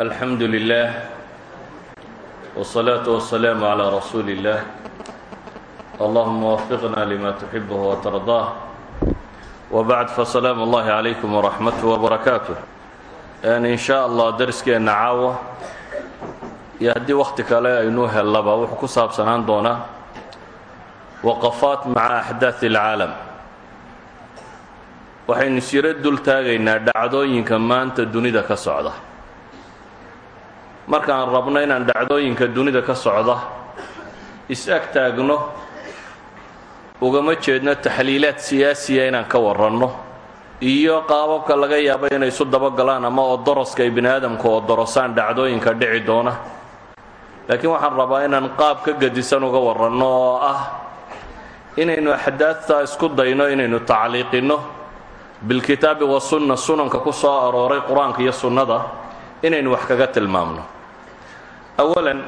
alxamdu lilah wالصlaaةu waالsalaam عlى rasuuli اllah allahuma wafiqna lima tuxibh وtarضah wbacd fasalaamu اllahi عalaykum wraxmatه wbarakaatu in sha allah dariskeena caawa iyo haddii wakti kale aynuu hellaba wuxuu ku saabsanaan doonaa waqafaat maca axdaaث اlcaalam waxaynu siro dul taagaynaa dhacdooyinka maanta dunida ka socda markaan rabno inaan dhacdooyinka dunida ka socda is-ag taagno ugama jeedno taxliilaad siyaasiya inaan ka waranno iyo qaababka laga yaabo inay isu dabagalaan ama oo doroska ay bini aadamku oo dorosaan dhacdooyinka dhici doona. Laakiin waxaan rabaa inaan qaab ka gedisan uga waranno oo ah inaynu axdaadta isku dayno inaynu tacliiqinno bilkitaabi wasunna sunanka ku soo arooray qur'aanka iyo sunnada inaynu wax kaga tilmaamno. Awalan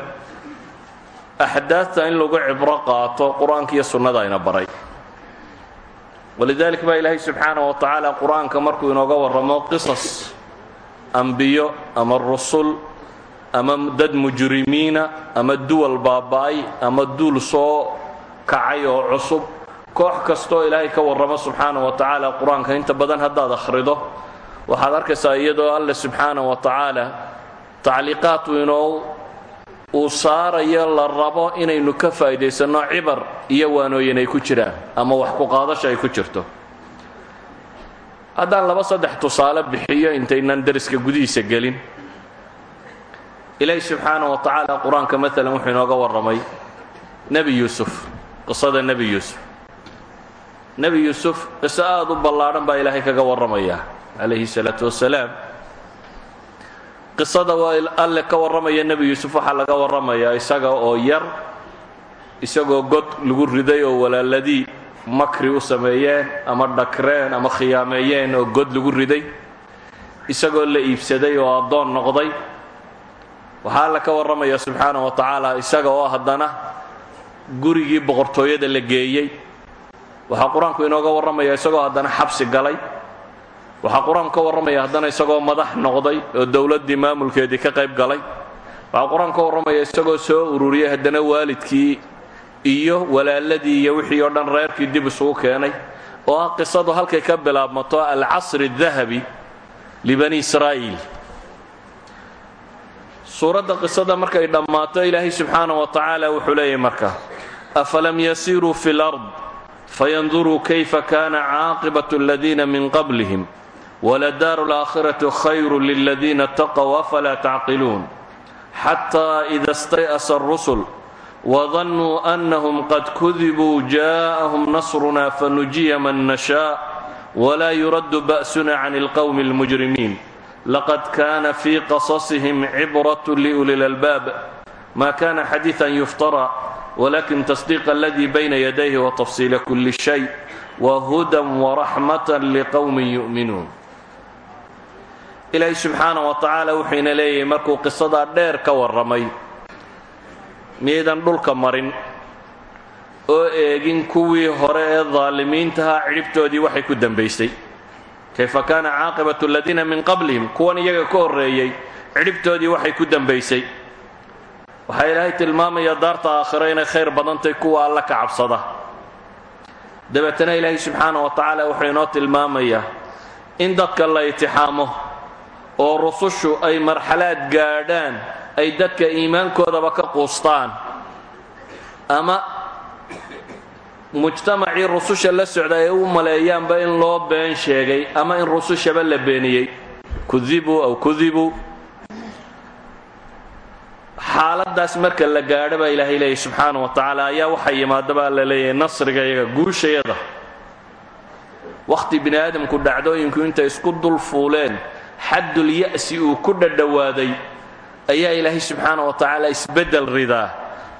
axdaadta in lagu cibro qaato qur'aanka iyo sunnada ayna baray. Walidalik baa ilaahay subxaanaه wa tacaala qur'aanka markuu inooga warramo qisas ambiyo ama rusul ama dad mujrimiina ama duwal baaba-ay ama duul soo kacay oo cusub koox kastoo ilaahay ka warramo subxaana wa tacaala qur'aanka inta badan haddaad akhrido waxaad arkaysaa iyadoo alle subxaana wa tacaala tacliiqaadku inoo uu saarayo la rabo inaynu ka faa'iidaysanno cibar iyo waanooyin ay ku jiraan ama wax ku qaadasha ay ku jirto. Haddaan laba saddex tusaale bixiyo intaynan deriska gudihiisa gelin. Ilaahi subxaana wa tacaala qur'aanka maalan wuxuu inooga warramay nebi yuusuf qisada nebi yuusuf. Nebi yuusuf qiso aada u ballaadhan baa ilaahay kaga warramaya calayhi salaatu wasalaam qisada waa alle ka warramaya nebi yuusuf waxaa laga warramayaa isaga oo yar isagoo god lagu riday oo walaaladii makri u sameeyeen ama dhakreen ama khiyaameeyeen oo god lagu riday isagoo la iibsaday oo addoon noqday. Waxaa alle ka warramaya subxaana wa tacaala isaga oo haddana gurigii boqortooyada la geeyey. Waxaa qur'aanku inooga warramaya isagoo haddana xabsi galay waxaa qur'aanku ka warramaya haddana isagoo madax noqday oo dowladdii maamulkeedii ka qayb galay. Waxaa qur'aanku isagoo soo ururiyay haddana waalidkii iyo walaaladii iyo wixii oo dhan reerkii dib isugu keenay oo ah qisadu halkay ka bilaabmato alcasri dahabi libani israa'iil. Suuradda qisada markay dhammaato ilaahay subxaana wa tacaala wuxuu leeyahy marka afalam yasiiruu fi lard fayanduruu kayfa kana caaqibaة اladiina min qablihim waladaaru alaakhirati khayru liladiina taqow afalaa tacqiluun xataa ida istay'asa arusul wadannuu annahum qad kudibuu jaa'ahum nasruna fanujiya man nashaa walaa yuraddu ba'suna can alqowmi almujrimiin laqad kaana fii qasasihim cibratun liuli lalbaab ma kana xadiidan yuftaraa ولكن تصديق الذي بين يديه وتفصيل كل شيء وهدى ورحمة لقوم يؤمنون ilaahay subxaana wa tacaala wuxuuna leeyahay markuu qisadaa dheer ka warramay miyaydan dhulka marin oo eegin kuwii hore ee daalimiintahaa cidhibtoodii waxay ku dembaysay kayfa kaana caaqibatu aladiina min qablihim kuwan iyaga ka horreeyey cidhibtoodii waxay ku dembaysay waxaa ilaahay tilmaamaya daarta aakhiro inay khayr badantay kuwa alla ka cabsada. Dabeetana ilaahay subxaana wa tacaala wuxuu inoo tilmaamayaa in dadka la itixaamo oo rusushu ay marxalaad gaadhaan ay dadka iimaankoodaba ka quustaan. Ama mujtamacii rususha la socda ay u maleeyaanba in loo been sheegay ama in rusushaba la beeniyey. Kudibuu aw kudibuu xaaladaas marka la gaadho baa ilaahay leeyahy subxaana wa tacaala ayaa waxaa yimaadaba alla leeyahay nasriga iyaga guushayada. Wakhti bini aadamku dhacdooyinku intay isku dul fuuleen xaddul ya'si uu ku dhadhowaaday ayaa ilaahay subxaana wa tacaala isbeddel ridaa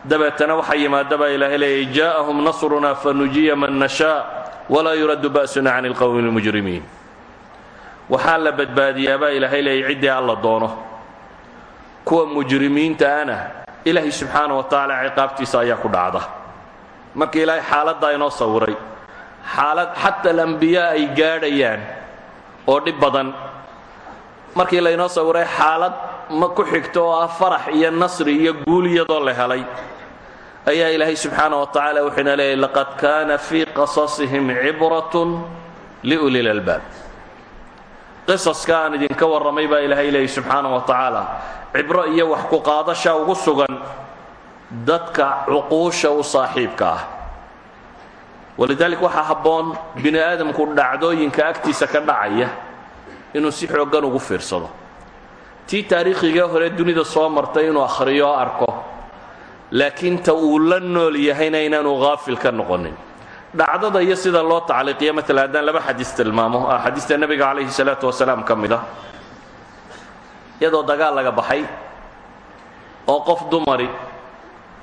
dabeetana waxaa yimaadabaa ilaahay leeyahy jaa'ahum nasruna fanujiya man nashaa walaa yuraddu ba'suna can ilqowmi اlmujrimiin waxaa la badbaadiyaa baa ilaahay leeyahy ciddii alla doono. Kuwa mujrimiinta ana ilaahay subxaana wa tacaala ciqaabtiisa ayaa ku dhacda. Marka ilaahay xaaladdaa inoo sawiray xaalad xata alambiyaa ay gaadhayaan oo dhib badan markii laynoo sawiray xaalad ma ku xigto oo ah farax iyo nasri iyo guul iyadoo la helay. Ayaa ilaahay subxaana wa tacaala wuxuuna leeyay laqad kaana fii qasasihim cibratun liuli lalbaab qisaska aan idinka warramay baa ilaahay leeyay subxaana wa tacaala cibro iyo wax ku qaadasha ugu sugan dadka cuquusha u saaxiibka ah. Walidalik waxaa habboon bini aadamku dhacdooyinka agtiisa ka dhacaya inuu si xooggan ugu fiirsado. Tii taariikhiga hore dunida soo martay inuu akhriyo arko laakiin ta uu la nool yahayna inaanu haafil ka noqonin. Dhacdada iyo sida loo tacliiqiyo maalan haddaan laba xadiis tilmaamo ah xadiista nebiga calayhi salaatu wasalaam ka mid ah iyadoo dagaal laga baxay oo qof dumari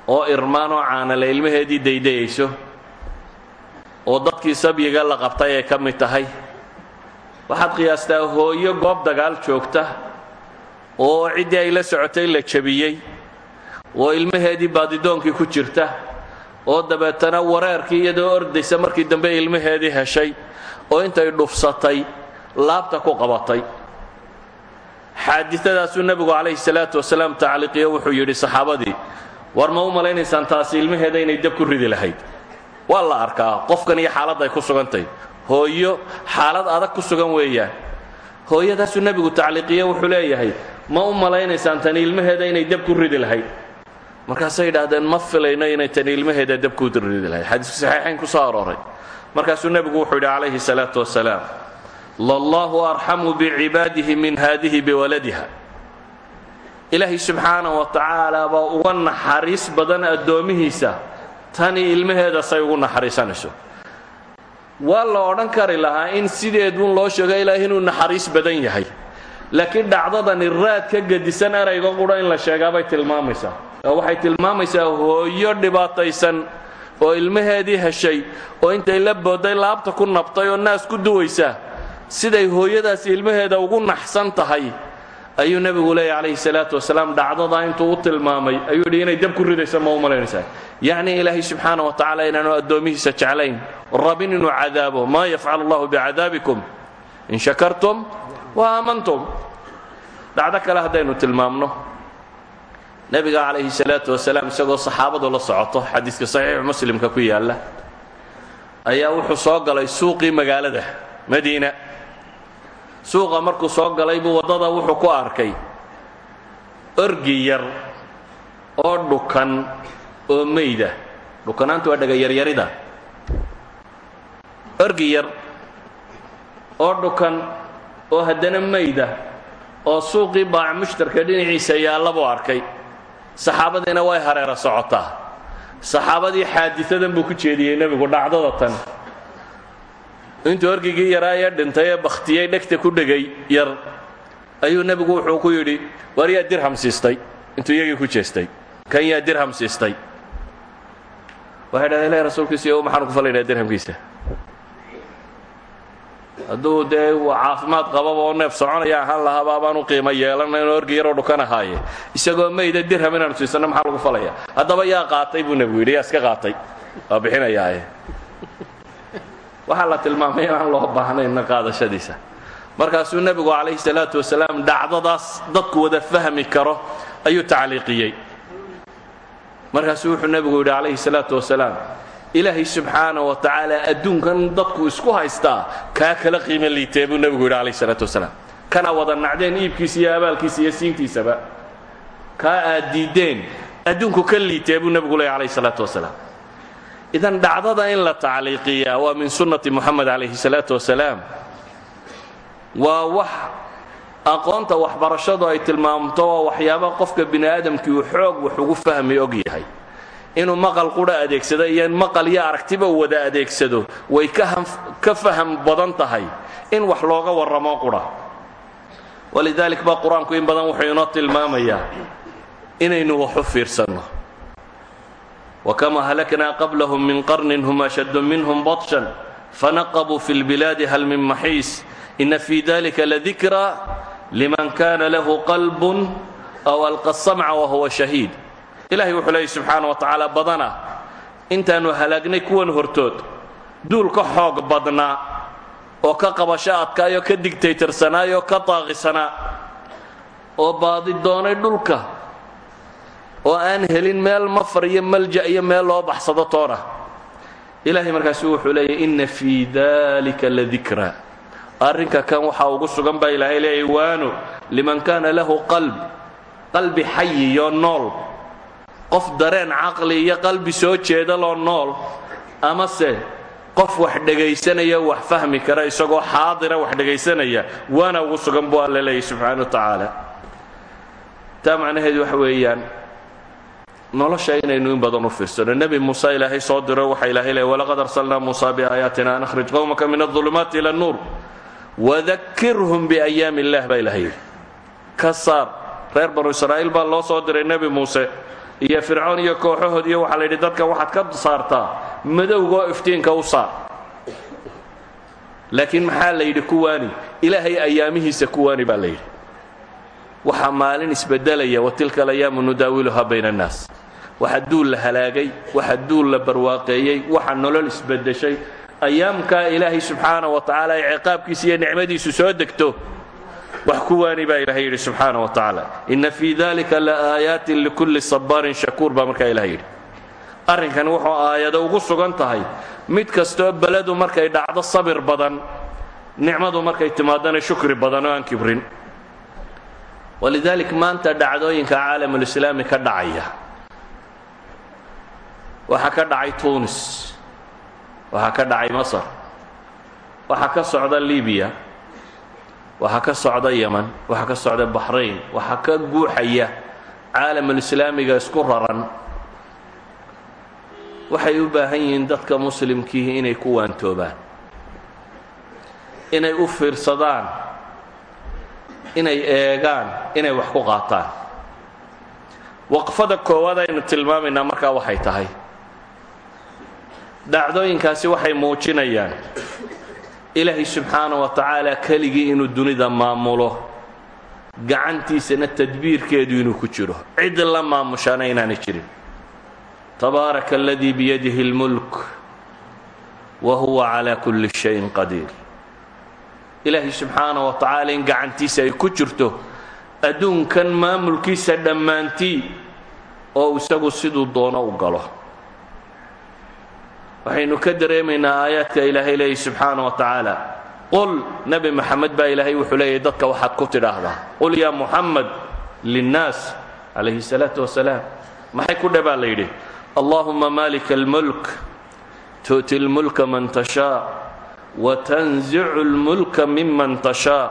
oo irmaan oo caanale ilmaheedii daydayayso oo dadkii sabyiga la qabtay ay ka mid tahay waxaad qiyaastaa hooyo goob dagaal joogta oo ciddii ay la socotay la jabiyey oo ilmaheedii baadidoonkii ku jirta oo dabeetana wareerkii iyadoo ordaysa markii dambe ilmaheedii heshay oo intay dhufsatay laabta ku qabatay. Xaadidadaasuu nebigu calayhi salaatu wasalaam tacliiqiyo wuxuu yidhi saxaabadii war ma u malaynaysaan taasi ilmaheeda inay dab ku ridi lahayd. Waa la arkaa qofkan iyo xaaladda ay ku sugantahy hooyo xaalad adag ku sugan weeyaan. Hooyadaasuu nebigu tacliiqiye wuxuu leeyahay ma u malaynaysaan tani ilmaheeda inay dab ku ridi lahayd. Markaasay yidhaahdeen ma filayno inay tani ilmaheeda dab ku ridi lahayd. Xadiisku saxiixayn ku soo arooray. Markaasuu nebigu wuxuu yidhi calayhi salaatu wasalaam lallahu arxamu bicibaadihi min haadihi biwaladiha. Ilaahay subxaanah wa tacaala baa uga naxariis badan addoomihiisa. Tani ilmaheeda say ugu naxariisanayso waa la odhan kari lahaa in sideeduun loo sheego ilaahay inuu naxariis badan yahay. Laakiin dhacdadani raad ka gedisan erayga qudha in la sheegaabay tilmaamaysaa. Oo waxay tilmaamaysaa hooyo dhibaataysan oo ilmaheedii heshay oo intay la booday laabta ku nabtay oo naas ku duwaysa siday hooyadaasi ilmaheeda ugu naxsan tahay ayuu nebigu leeya calayhi salaatu wasalaam dhacdadaa intuu u tilmaamay ayuu yidhi inay dab ku ridayso ma u malaynaysaa. Yacni ilaahay wa tacaala inaanu addoomihiisa jeclayn rabin inuu cadaabo maa yafcalu allahu bicadaabikum in shakartum wa aamantum. Dhacdo kale haddaynu tilmaamno. Nebiga calayhi salaatu wasalaam isagoo saxaabadu la socoto xadiiska saxiixu muslimka ku yaalla ayaa wuxuu soo galay suuqii magaalada madiina suuqa markuu soo galay buu waddada wuxuu ku arkay. Orgi yar oo dhukan oo meyda dhukanaantu waa dhagayaryarida orgi yar oo dhukan oo haddana meyda oo suuqii baac mushtarka dhinaciisa yaalla buu arkay. Saxaabadiina way hareera socotaa. Saxaabadii xaadisadan buu ku jeediyey nebigu dhacdada tan intuu orgigii yaraa ee dhintay ee bakhtiyey ku dhegay yar ayuu nebigu wuxuu ku yidhi war yaa dirham siistay? Intuu iyagii ku jeestay. Kan yaa dirham siistay? Waxay dhahdeen ilahi rasuulkiisa iyo maxaanu ku falaynaa dirhamkiisa? Hadduu dee caafimaad qababa oo neef soconaya ahaan lahaaba abaanu qiimo yeelanayn oo orgi yaroo dhukan ahaaye isagoo mayda dirham inaanu siisanno maxaa lagu falaya? Haddaba yaa qaatay buu nebigu yidhi. Iska qaatay. Waa bixinayaaye waxaa la tilmaamay inaan loo baahnayna qaadashadiisa. Markaasuu nebigu calayhi salaatu wasalaam dhacdadaas dadku wada fahmi karo ayuu tacliiqiyey. Markaasuu wuxuu nebigu yidhi calayhi salaatu wasalaam ilaahay subxaana wa tacaala adduunkan dadku isku haystaa kaa kala qiimo liitee buu nebigu yidhi calayhi salaatu wasalaam. Kana wada nacdeen iibkiisa iyo abaalkiisa iyo siintiisaba kaa aad diiddeen adduunku ka liitee buu nebigu leeya calayhi salaatu wasalaam idan dhacdada in la tacliiqiyaa waa min sunnati moxamed calayhi salaatu wasalaam. Waa wax aqoonta waxbarashadu ay tilmaamto waa waxyaaba qofka bini aadamkii uu xoog wax ugu fahmi og yahay. Inuu maqal qura adeegsado iyo in maqal iyo aragtiba wada adeegsado way ka faham badan tahay in wax looga warramo qura. Walidaalik baa qur'aanku in badan wuxuu inoo tilmaamayaa inaynu wax u fiirsanno وكما هلكنا قبلهم من قرن هم أشد منهم بطشا فنقبوا في البلاد هل من محيص إن في ذلك لذكرى لمن كان له قلب أو ألقى السمع وهو شهيد إلهي وحليه سبحانه وتعالى بدنا intaanu halaagnay kuwan hortood duul ka xoog badnaa oo ka qabasho adkaayoo ka digtaytarsanaayo ka daaqisanaa oo baadi doonay dhulka oo aan helin meel mafar iyo malja iyo meel loo baxsado toona ilaahay markaasu wuxuu leeyahy inna fii dalika ladikra arrinka kan waxaa ugu sugan baa ilaahay leeyahy waano liman kaana lahu qalb qalbi xayi iyo nool. Qof dareen caqli iyo qalbi soo jeedaloo nool amase qof wax dhegaysanaya wax fahmi kara isagoo xaadira wax dhegaysanaya waana ugu sugan buu alla leeyahy subxaana wa tacaala. Taa macnaheedu waxa weeyaan nolosha inaynu in badan u fiirsano nebi muuse ilaahay soo diro waxa ilahay leey walaqad arsalnaa muusa biaayaatina an akhrij qowmaka min aulumaati ila nuur wadakirhum biayaami illah baa ilahay yidhi. Ka saar reer banu israa'iil baa loo soo diray nebi muuse iyo fircoon iyo kooxahood iyo waxaa la dadka waxaad ka saartaa madowgoo iftiinka u saar. Laakiin maxaa la yidhi kuwaani ilaahay ayaamihiisa kuwaani baa la yidhi waxaa maalin isbedelaya watilka alayaamu nudaawiluhaa bayna annaas. Waxa duul la halaagay waxa duul la barwaaqeeyey waxa nolol isbedeshay. Ayaamkaa ilaahay subxaana wa tacaala ciqaabkiisa iyo nicmadiisu soo degto wax kuwaani baa ilahay yidhi subxaana wa tacaala inna fii dalika la aayaatin likulli sabaarin shakuur baa markaa ilahay yidhi. Arrinkan wuxuu aayado ugu sugan tahay. Mid kastoo beledu markay dhacdo sabir badan nicmadu markay timaadana shukri badan aan kibrin walidalik maanta dhacdooyinka caalamulislaami ka dhacaya. Waxaa ka dhacay tunis. Waxaa ka dhacay masar. Waxaa ka socda libiya waxaa ka socda yeman waxaa ka socda baxrayn waxaa ka guuxaya caalamulislaamiga isku raran. Waxay u baahan yihiin dadka muslimkiihi inay ku waantoobaan. Inay u fiirsadaan inay eegaan inay wax ku qaataan. Waqfada koowaad aynu tilmaamaynaa markaa waxay tahay. Dhacdooyinkaasi waxay muujinayaan ilaahay subxaana wa tacaala keligii inuu dunida maamulo gacantiisana tadbiirkeedu inuu ku jiro. Cid la maamushaana inaanay jirin. Tabaaraka aladii biyadihi اlmulk wa huwa calaa kulli shayin qadiir ilaahay subxaana wa tacaala in gacantiisa ay ku jirto adduunkan maamulkiisa dhammaantii oo isagu siduu doono u galo. Waxaynu ka dareemaynaa aayaadka ilaahay leeyay subxaana wa tacaala. Qul nebi moxamed baa ilaahay wuxuu leeyahy dadka waxaad ku tidhaahdaa. Qul yaa muxamed linnaas calayhi salaatu wasalaam maxay ku dhe baa la yidhi allahuma malika almulk tu'ti lmulka man tashaa watanzicu lmulka miman tashaa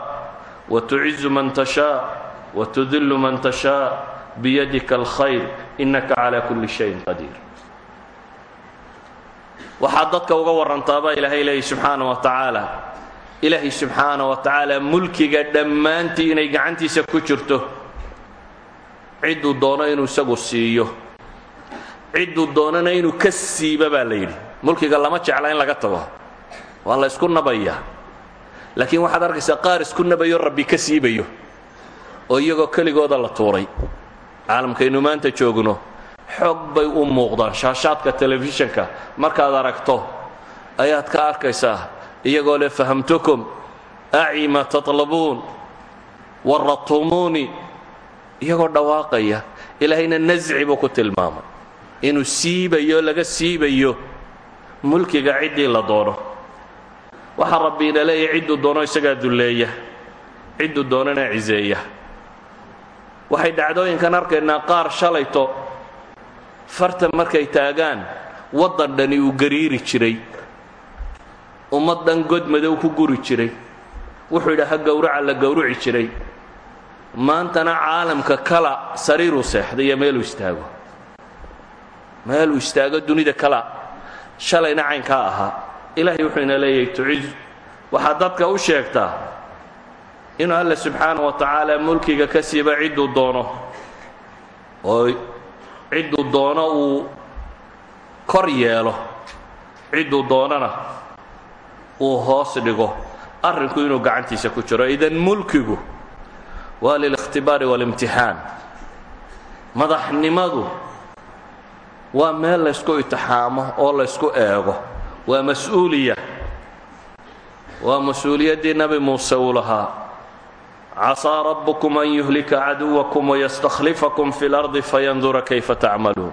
watucizu man tashaa watudillu man tashaa biyadika alkhayr inaka calaa kulli shayin qadiir waxaad dadka uga warantaabaa ilaahay leeyahy subxaana wa tacaala ilaahay subxaana wa tacaala mulkiga dhammaantii inay gacantiisa ku jirto cidduu doono inuu isagu siiyo cidduu doonana inuu ka siiba baa la yidhi mulkiga lama jecla in laga tago waa la ysku nabayaa. Laakiin waxaad arkaysaa qaar isku nabayo rabbi ka siibayo oo iyagoo keligooda la tuuray. Caalamkaynu maanta joogno. Xoog bay u muuqdaan. Shaashaadka telefishanka markaad aragto ayaad ka arkaysaa. Iyagoo leh fahamtukum aci ma tatlabuun waratumuuni iyagoo dhawaaqaya ilaahayna nasci buu ku tilmaamay. Inuu siibayo laga siibayo mulkiga ciddii la doono waxaa rabbiina leeyahy cidduu doono isagaa dulleeya. Cidduu doonana ciseeya. Waxay dhacdooyinkan arkaynaa qaar shalayto. Farta markay taagaan waddan dhani uu gariiri jiray. Ummad dhan god madow ku guri jiray. Wuxuu yidhi gowraca la gowrici jiray. Maantana caalamka kala sariiruu seexday iyo meeluu istaago. Meeluu istaago dunida kala. Shalayna caynkaa ahaa ilaahay wuxuu ina leeyahay tuciz waxaad dadka u sheegtaa inuu alla subxaana wa tacaala mulkiga ka siiba cidduu doono. Oo cidduu doono uu kor yeelo. Cidduu doonana uu hoos dhigo. Arrinku inuu gacantiisa ku jiro. Idan mulkigu waa lilikhtibaari waalimtixaan madaxnimadu waa meel laysku itixaamo oo laysku eego waa mas'uuliya waa mas'uuliyaddii nebi muuse uu lahaa casaa rabbukum an yuhlika caduwakum wayastaklifakum fi lardi fayandura kayfa tacmaluun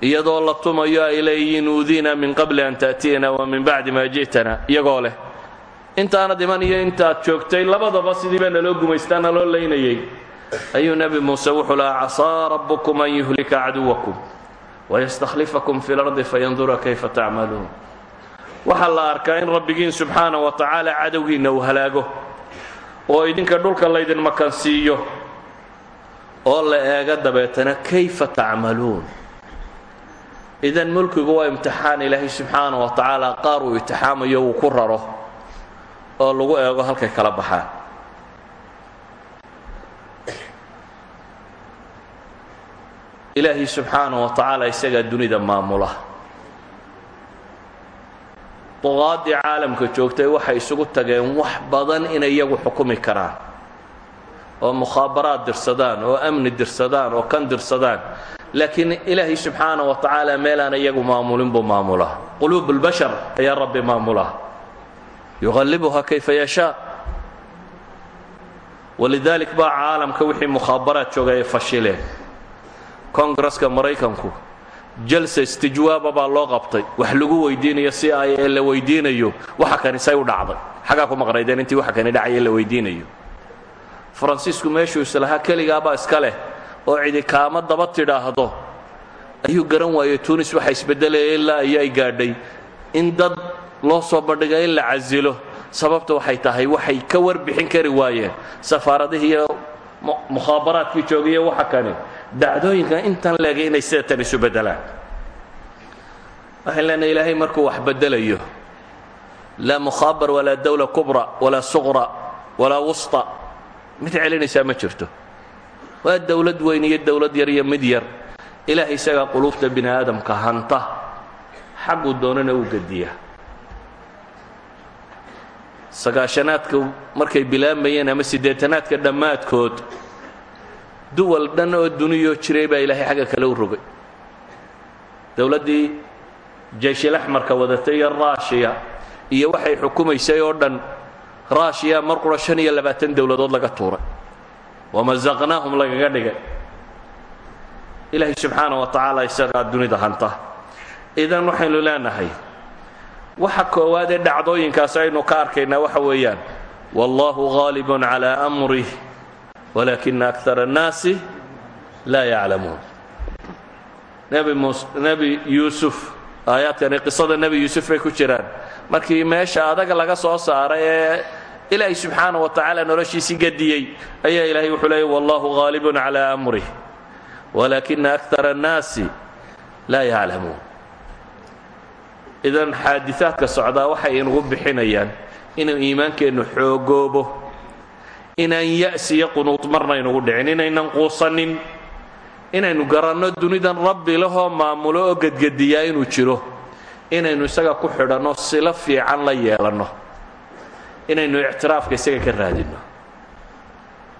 iyadoo la tumayo ay uudiina min qabli an ta'tiyana wa min bacdi maa ji'tana. Iyagoo leh intaanad iman iyo intaad joogtay labadaba sidii baa naloo gumaystaa naloo laynayay. Ayuu nebi muuse wuxuu lahaa casaa rabbukum an yuhlika caduwakum wayastaklifakum fi lardi fayandura kayfa tacmaluun waxaa la arkaa in rabbigiin subxaana wa tacaala cadowgiinna uu halaago oo idinka dhulka laydin makansiiyo oo la eega dabeetana kayfa tacmaluun idan mulkigu waa imtixaan ilaahay subxaana wa tacaala qaar uu itixaamayo uu ku raro oo lagu eego halkay kala baxaan ilaahay subxaana wa tacaala isagaa dunida maamula. Duqaadii caalamka joogtay waxay isugu tageen wax badan inay iyagu xukumi karaan. Oo mukhaabaraad dirsadaan oo amni dirsadaan oo kan dirsadaan. Laakiin ilaahay subxaana wa tacaala meelaan iyagu maamulin buu maamulaa quluub اlbashar ayaa rabbi maamulaa yuqallibuha kayfa yashaa. Walidalik baa caalamka wixii mukhaabaraad jooga ay fashileen kongareska maraykanku jalsa istijwaaba baa loo qabtay. Wax lagu weydiinayo si ay ee la weydiinayo waxa kani say u dhacday. Xaggaa ku maqnaydeen intii waxa kani dhacaya la weydiinayo. Faransiisku meeshuu islahaa keligaabaa iska leh oo cidi kaama daba tidhaahdo. Ayuu garan waayey tunis waxa isbeddelaya ilaa ay gaadhay. In dad loo soo bandhiga in la casilo sababta waxay tahay waxay ka warbixin kari waayeen. Safaaradihii iyo mukhaabaraadkii joogayo waxa kani dhacdooyinka intan leegay inay sida tan isu beddelaan. Waxaan leenahay ilaahay markuu wax beddelayo laa mukhaabar walaa dawla kubra walaa suqra walaa wusta mid celinaysaa ma jirto. Waa dowlad weyn iyo dowlad yar iyo mid yar. Ilaahay isagaa quluubta bini aadamka hanta xagguu doonana uu gediya sagaashanaadka markay bilaamayeen ama siddeetanaadka dhammaadkood duwal dhan oo duniyoo jiray baa ilaahay xagga kale u rogay. Dowladdii jayshil-axmarka wadatay iyo raashiya iyo waxay xukumaysay oo dhan raashiya mar qura shan iyo labaatan dowladood laga tuuray. Wamazaqnaahum lagaga dhigay. Ilaahay subxaana wa tacaala isagaa dunida hanta. Idan waxaynu leenahay waxa koowaad ee dhacdooyinkaas aynu ka arkaynaa waxa weeyaan wallahu gaalibun calaa amrih walaakina akar annaasi laa yaclamuun nebi yuusuf aayaadkani qisada nebi yuusuf bay ku jiraan markii meesha adaga laga soo saaray ee ilaahay subxaana wa tacaala noloshiisii gadiyey ayaa ilaahay wuxuu leeyay wallahu gaalibun calaa amrih walaakina akar annaasi laa yaclamuun idan xaadiaadka socdaa waxay inagu bixinayaan inuu iimaankeennu xoogoobo inaan ya'si iyo qunuud marna inugu dhicin inaynan quusanin inaynu garanno dunidan rabbi lahoo maamulo oo gedgediyaa inuu jiro inaynu isaga ku xidhanno silo fiican la yeelanno inaynu ictiraafka isaga ka raadinno.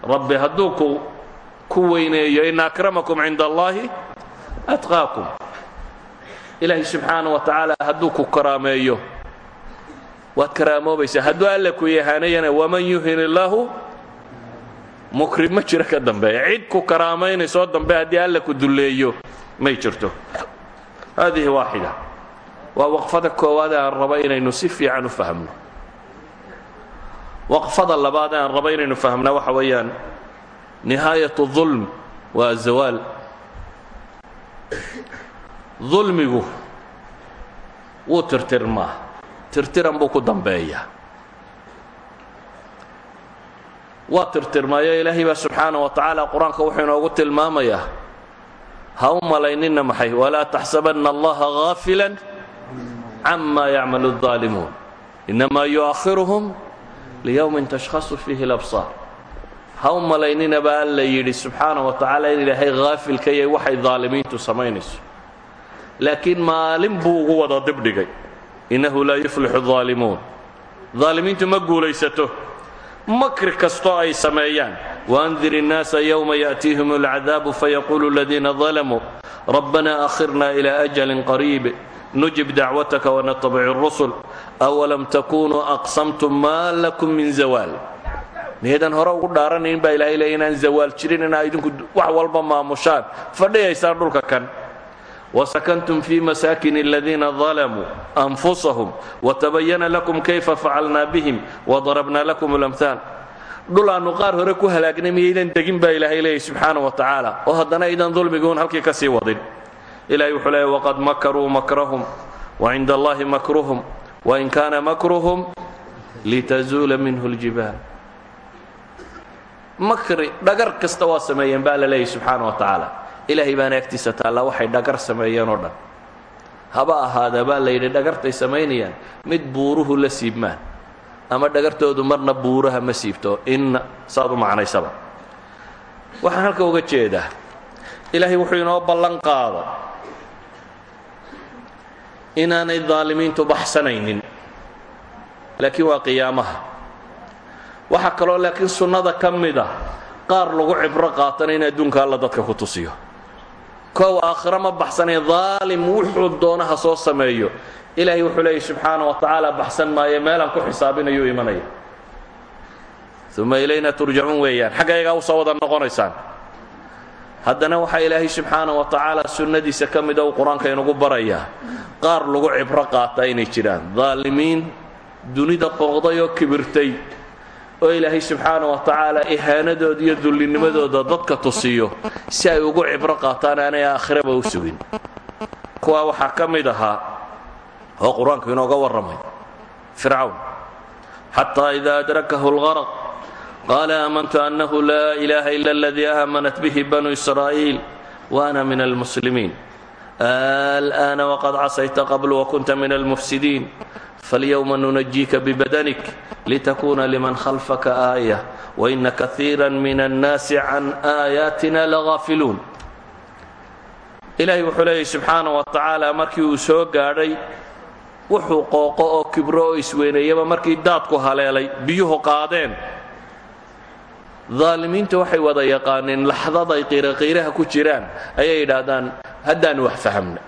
Rabbi hadduu ku ku weyneeyo ina akramakum cinda allaahi atqaakum. Ilaahay subxaana wa tacaala hadduu ku karaameeyo waad karaamoobaysaa. Hadduu alla ku yahaanayana waman yuhin illaahu mukrim ma jiro ka dambeeya cid ku karaamaynayso dambe haddii alla ku dulleeyo may jirto. Haadihi waaxida. Waa waqfada koowaad aan raba inaynu si fiican u fahmno waqfada labaad aan raba inaynu fahmna waxa weeyaan nihaayat ulm waa zawaal. Dulmigu wuu tirtirmaa tirtiran buu ku dambeeyaa waa tirtirmaayo ilaahay baa subxaana wa tacaala qur-aanka wuxuu inoogu tilmaamayaa ha u malaynina maxay walaa taxsabanna allaha gaafila cama yacmalu الظaalimuun inamaa yu'akhiruhum liyowmin tashkhasu fiihi اlabsaar ha u malaynina baa alla yidhi subxaana wa tacaala in ilaahay haafil ka yahay waxay daalimiintu samaynayso laakiin maalin buu ugu wada dibdhigay innahu laa yuflixu الظaalimuun daalimiintu ma guulaysato makri kastoo ay sameeyaan. وانذر innaasa يوم ya'tiihim العذاب فيقول الذين ظلموا ربنا akhirna ilaa ajalin قريب نجب دعوتك ونتبع الرسل awalam تكونوا aqsamtum maa lakum min زوال miyaydaan hore ugu dhaaranayn ba ilahay leey inaan zawaal jirin inaa idinku wax walba maamushaan. Fadhiyaysaan dhulka kan. وسكنتم في مساكن الذين ظلموا أنفسهم وتبين لكم كيف فعلنا بهم وضربنا لكم الأمثال dhul aannu qaar hore ku halaagnay miyaydan degin baa ilaahay leeyay subxaana wa tacaala oo haddana aydan dulmiguun halkii ka sii wadin ilahay wuxuu leeyay waqad makaruu makrahum وcinda allahi makruhum وin kaana makruhum litazuula minhu اljibaal makri dhagar kasta waa sameeyeen baa la leeyay subxaana wa tacaala ilaahay baana agtiisa taallaa waxay dhagar sameeyeen oo dhan. Haba ahaada baa la yidhi dhagartay samaynayaan mid buuruhu la siibmaan. Ama dhagartoodu marna buuraha ma siibto inna saad u macnaysaba. Waxaan halka uga jeedaa ilaahay wuxuu inoo ballan qaado inaanay daalimiintu baxsanaynin. Laakiin waa qiyaamaha. Waxaa kaloo laakiin sunnada ka mid a qaar lagu cibro qaatana in adduunka alla dadka ku tusiyo kow aakhiro ma baxsanayn daalim wuxuu doonaha soo sameeyo. Ilaahay wuxuu leeyay subxaana wa tacaala baxsan maayo meelaan ku xisaabinayuu imanaya uma ilayna turjacuun weeyaan. Xaggaygaa u soo wada noqonaysaan. Haddana waxaa ilaahay subxaana wa tacaala sunnadiisa ka mida uu qur'aanka inugu barayaa qaar lagu cibro qaata inay jiraan. Daalimiin dunida qooqday oo kibirtay oo ilaahay subxaana wa tacaala ihaanadooda iyo dullinimadooda dadka tusiyo si ay ugu cibro qaataan aanay aakhiraba u sugin. Kuwaa waxaa ka mid ahaa oo qur'aanku inooga warramay fircawn. Xataa ida adrakahu اlgarq qaala aamantu annahu laa ilaaha ila aladii aamanat bihi banu israa'iil waana min almuslimiin. Alآana wqad casayta qabl wkunta min almufsidiin faاlyowma nunajiika bibadanik litakuna liman khalfaka aayة waina kaiira min الnaasi can aayaatina lagaafiluun ilaahay wuxuu leeyay subxaana wa tacaala markii uu soo gaadhay wuxuu qooqo oo kibro oo isweyneeyaba markii daadku haleelay biyuhu qaadeen daalimiinta waxay wada yaqaaneen laxdad ay qiiraqiiraha ku jiraan ayay yidhaahdaan haddaanu wax fahamnay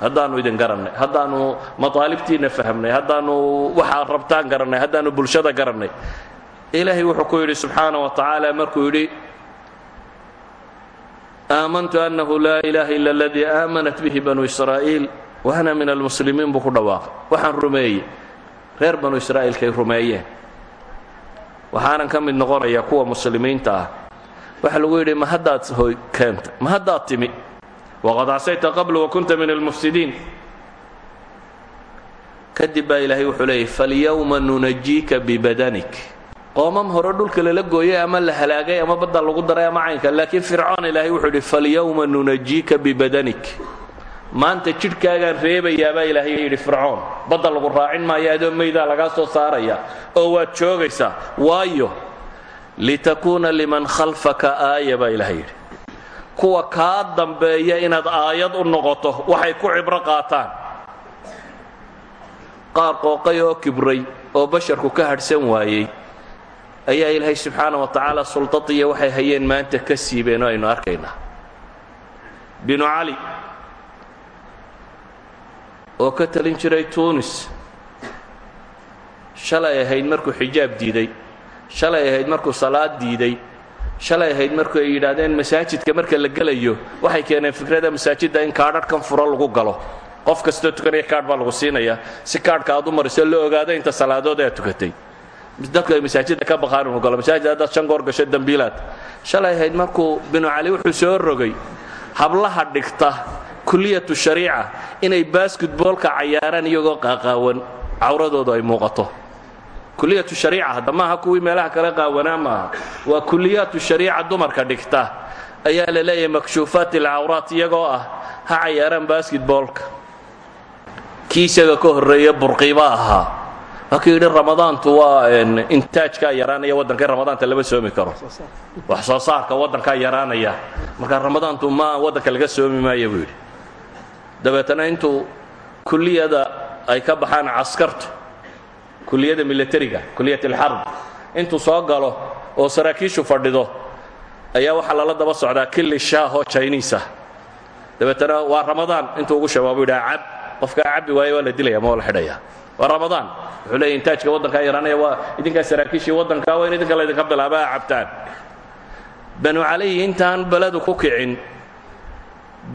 haddaanu idin garannay haddaanu mataalibtiinna fahmnay haddaanu waxaad rabtaan garannay haddaanu bulshada garannay ilaahay wuxuu ku yidhi subxaana wa tacaala markuu yidhi aamantu annahu laa ilaaha ila aladii aamanat bihi banu israa'iil waana min almuslimiin buu ku waxaan rumeeyey. Reer banu israa'iilkay rumeeyeen. Waxaanan ka mid noqonayaa kuwa muslimiinta ah. Waxa lagu yidhi ma haddaad hoy keenta ma haddaad timi waqad casayta qablu wakunta min almufsidiin kadib baa ilaahay wuxuu leeyay falyowma nunajiika bibadanik qoomam hore dhulka lala gooyay ama la halaagay ama badda lagu daray ama caynka laakiin fircoon ilaahay wuxuu yidhi falyowma nunajiika bibadanik maanta jidhkaagaan reebayaa baa ilaahay yidhi fircoon badda lagu raacin maayo adoo maydaa lagaa soo saaraya oo waad joogaysaa waayo litakuuna liman khalfaka aaya baa ilaahay kuwa kaa dambeeya inaad aayad u noqoto waxay ku cibro qaataan. Qaar qooqay oo kibray oo basharku ka hadhsan waayey. Ayaa ilaahay subxaana wa tacaala sultadiya waxay hayeen maanta ka siibeen oo aynu arkaynaa binu cali oo ka talin jiray tuunis shalay ahayd markuu xijaab diiday shalay ahayd markuu salaad diiday shalay ahayd markuu ay yidhaahdeen masaajidka marka la gelayo waxay keeneen fikrada masaajidda in kaadharhkan furo lagu galo. Qof kastoo tukanaya kaadh baa lagu siinayaa. Si kaadhka aad u mariso la ogaado inta salaadood aad tukatay. Dadku ay masaajidda ka baqaan inuu galo. Masaajid haddaad shan goor gasho dambiilaad. Shalay ahayd markuu binu cali wuxuu soo rogay hablaha dhigta kuliyatu shariica inay basketboolka cayaaraan iyagoo qaaqaawan cawradoodu ay muuqato kuliyatu shariica hadda maaha kuwii meelaha kale qaawanaa maaha. Waa kuliyaatu shariica dumarka dhigta. Ayaa la leeyahay makshuufaat ilcawraat iyagoo ah ha cayaaraan basketboolka kii isaga ka horreeye burqiba ahaa. Markuu yidhi ramadaantu waa intaajkaa yaraanaya waddanka ramadaanta lama soomi karo. Wax soo saarka waddankaa yaraanaya. Marka ramadaantu ma waddanka laga soomi maayo buu yidhi. Dabeetana intuu kuliyada ay ka baxaan caskartu kuliyada milatariga kuliyat alxarb intuu soo galo oo saraakiishu fadhido ayaa waxaa lala daba socdaa killi shaahoo jiniisa dabeetana waa ramadaan intuu ugu shabaabo yidhaha cab qofkaa cabbi waayo waa la dilaya ma waa la xidhaya. Waa ramadaan wuxuu leeya intaajka waddankaa yaraanaya waa idinkaa saraakiishii waddankaa waa in idinka laydinka bilaaba a cabtaan. Banu calayhi intaan beledu ku kicin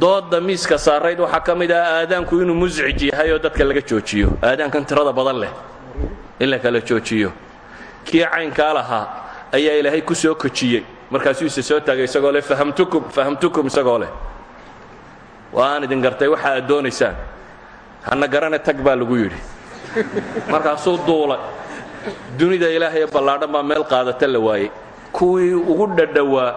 dooda miiska saarayd waxaa ka mid ah aadaanku inuu muscij yahay oo dadka laga joojiyo aadaankan tirada badan leh in la kala joojiyo. Kii caynkaa lahaa ayaa ilaahay ku soo kojiyey. Markaasuu ise soo taagay isagoo leh fahamtukum fahamtukum isagoo leh. Waa aan idin gartay waxa aad doonaysaan. Hana garane tag baa lagu yidhi. Markaasuu duulay. Dunida ilaahaye ballaadhan baa meel qaadata la waayey. Kuwii ugu dhadhowaa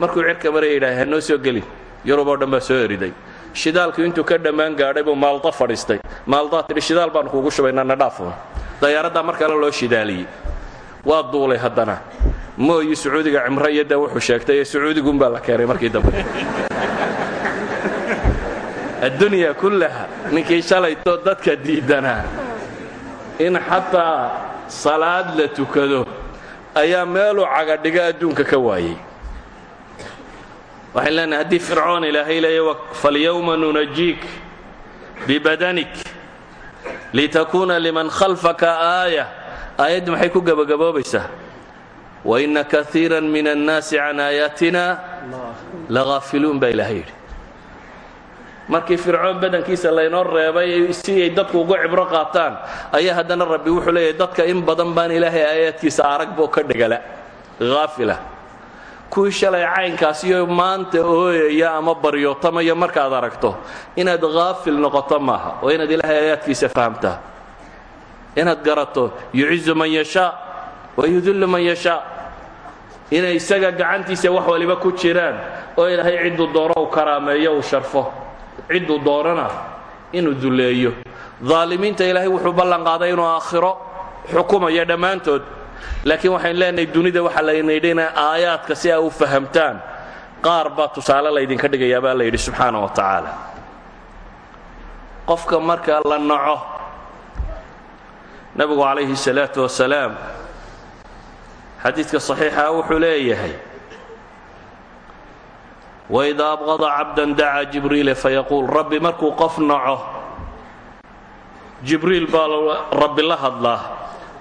markuu cirka maraya yidhaha hanoo soo gelin. Yurub oo dhan baa soo eriday. Shidaalku intuu ka dhammaan gaadhay buu maalda fadhiistay. Maaldaa tidhi shidaal baanu kuugu shubaynaa na dhaafun dayaaraddaa mar kale loo shidaaliyey. Waa duulay haddana. Mooyi sacuudiga cimro wuxuu sheegtay ee sacuudiguunbaa la keenay markii dambe. Addunya kullaha ninkii shalayto dadka diidanaa in xataa salaad la tukado ayaa meeluu cagadhiga adduunka ka waayey. Waxayn leenahay haddii fircoon ilaahay leeya falyawma nunajiik bibadanik litakuuna liman khalfaka aaya aayaddu maxay ku gebagaboobaysaa waina kaiira min annaasi can aayaatina lagaafiluun baa ilaahay yidhi markii fircoon badankiisa laynoo reebay si ay dadku ugu cibro qaataan ayaa haddana rabbi wuxuu leeyahy dadka in badan baan ilaahay aayaadkiisa arag boo ka dhegala haafila kuwii shalay caynkaasiyo maanta ooyaya ama baryootamaya markaad aragto inaad haafil noqoto maaha waa inaad ilaahay aayaadkiisa fahamtaa inaad garato yucizu man yashaa wa yudillu man yashaa inay isaga gacantiisa wax waliba ku jiraan oo ilaahay cidduu doono u karaameeyo uu sharfo. Cidduu doonana inuu dulleeyo. Daalimiinta ilaahay wuxuu ballan qaaday inuu aakhiro xukumayo dhammaantood laakiin waxayn leenahay dunida waxaa laynayidhi inay aayaadka si ay u fahamtaan. Qaar baa tusaale laydinka dhigayaa baa la yidhi subxaana wa tacaala. Qofka marka la naco nebigu calayhi salaatu wasalaam xadiidka saxiixa wuxuu leeyahay waidaa abqada cabdan dacaa jibriile fayaquul rabbi markuu qof naco jibriil baa rabbi la hadlaa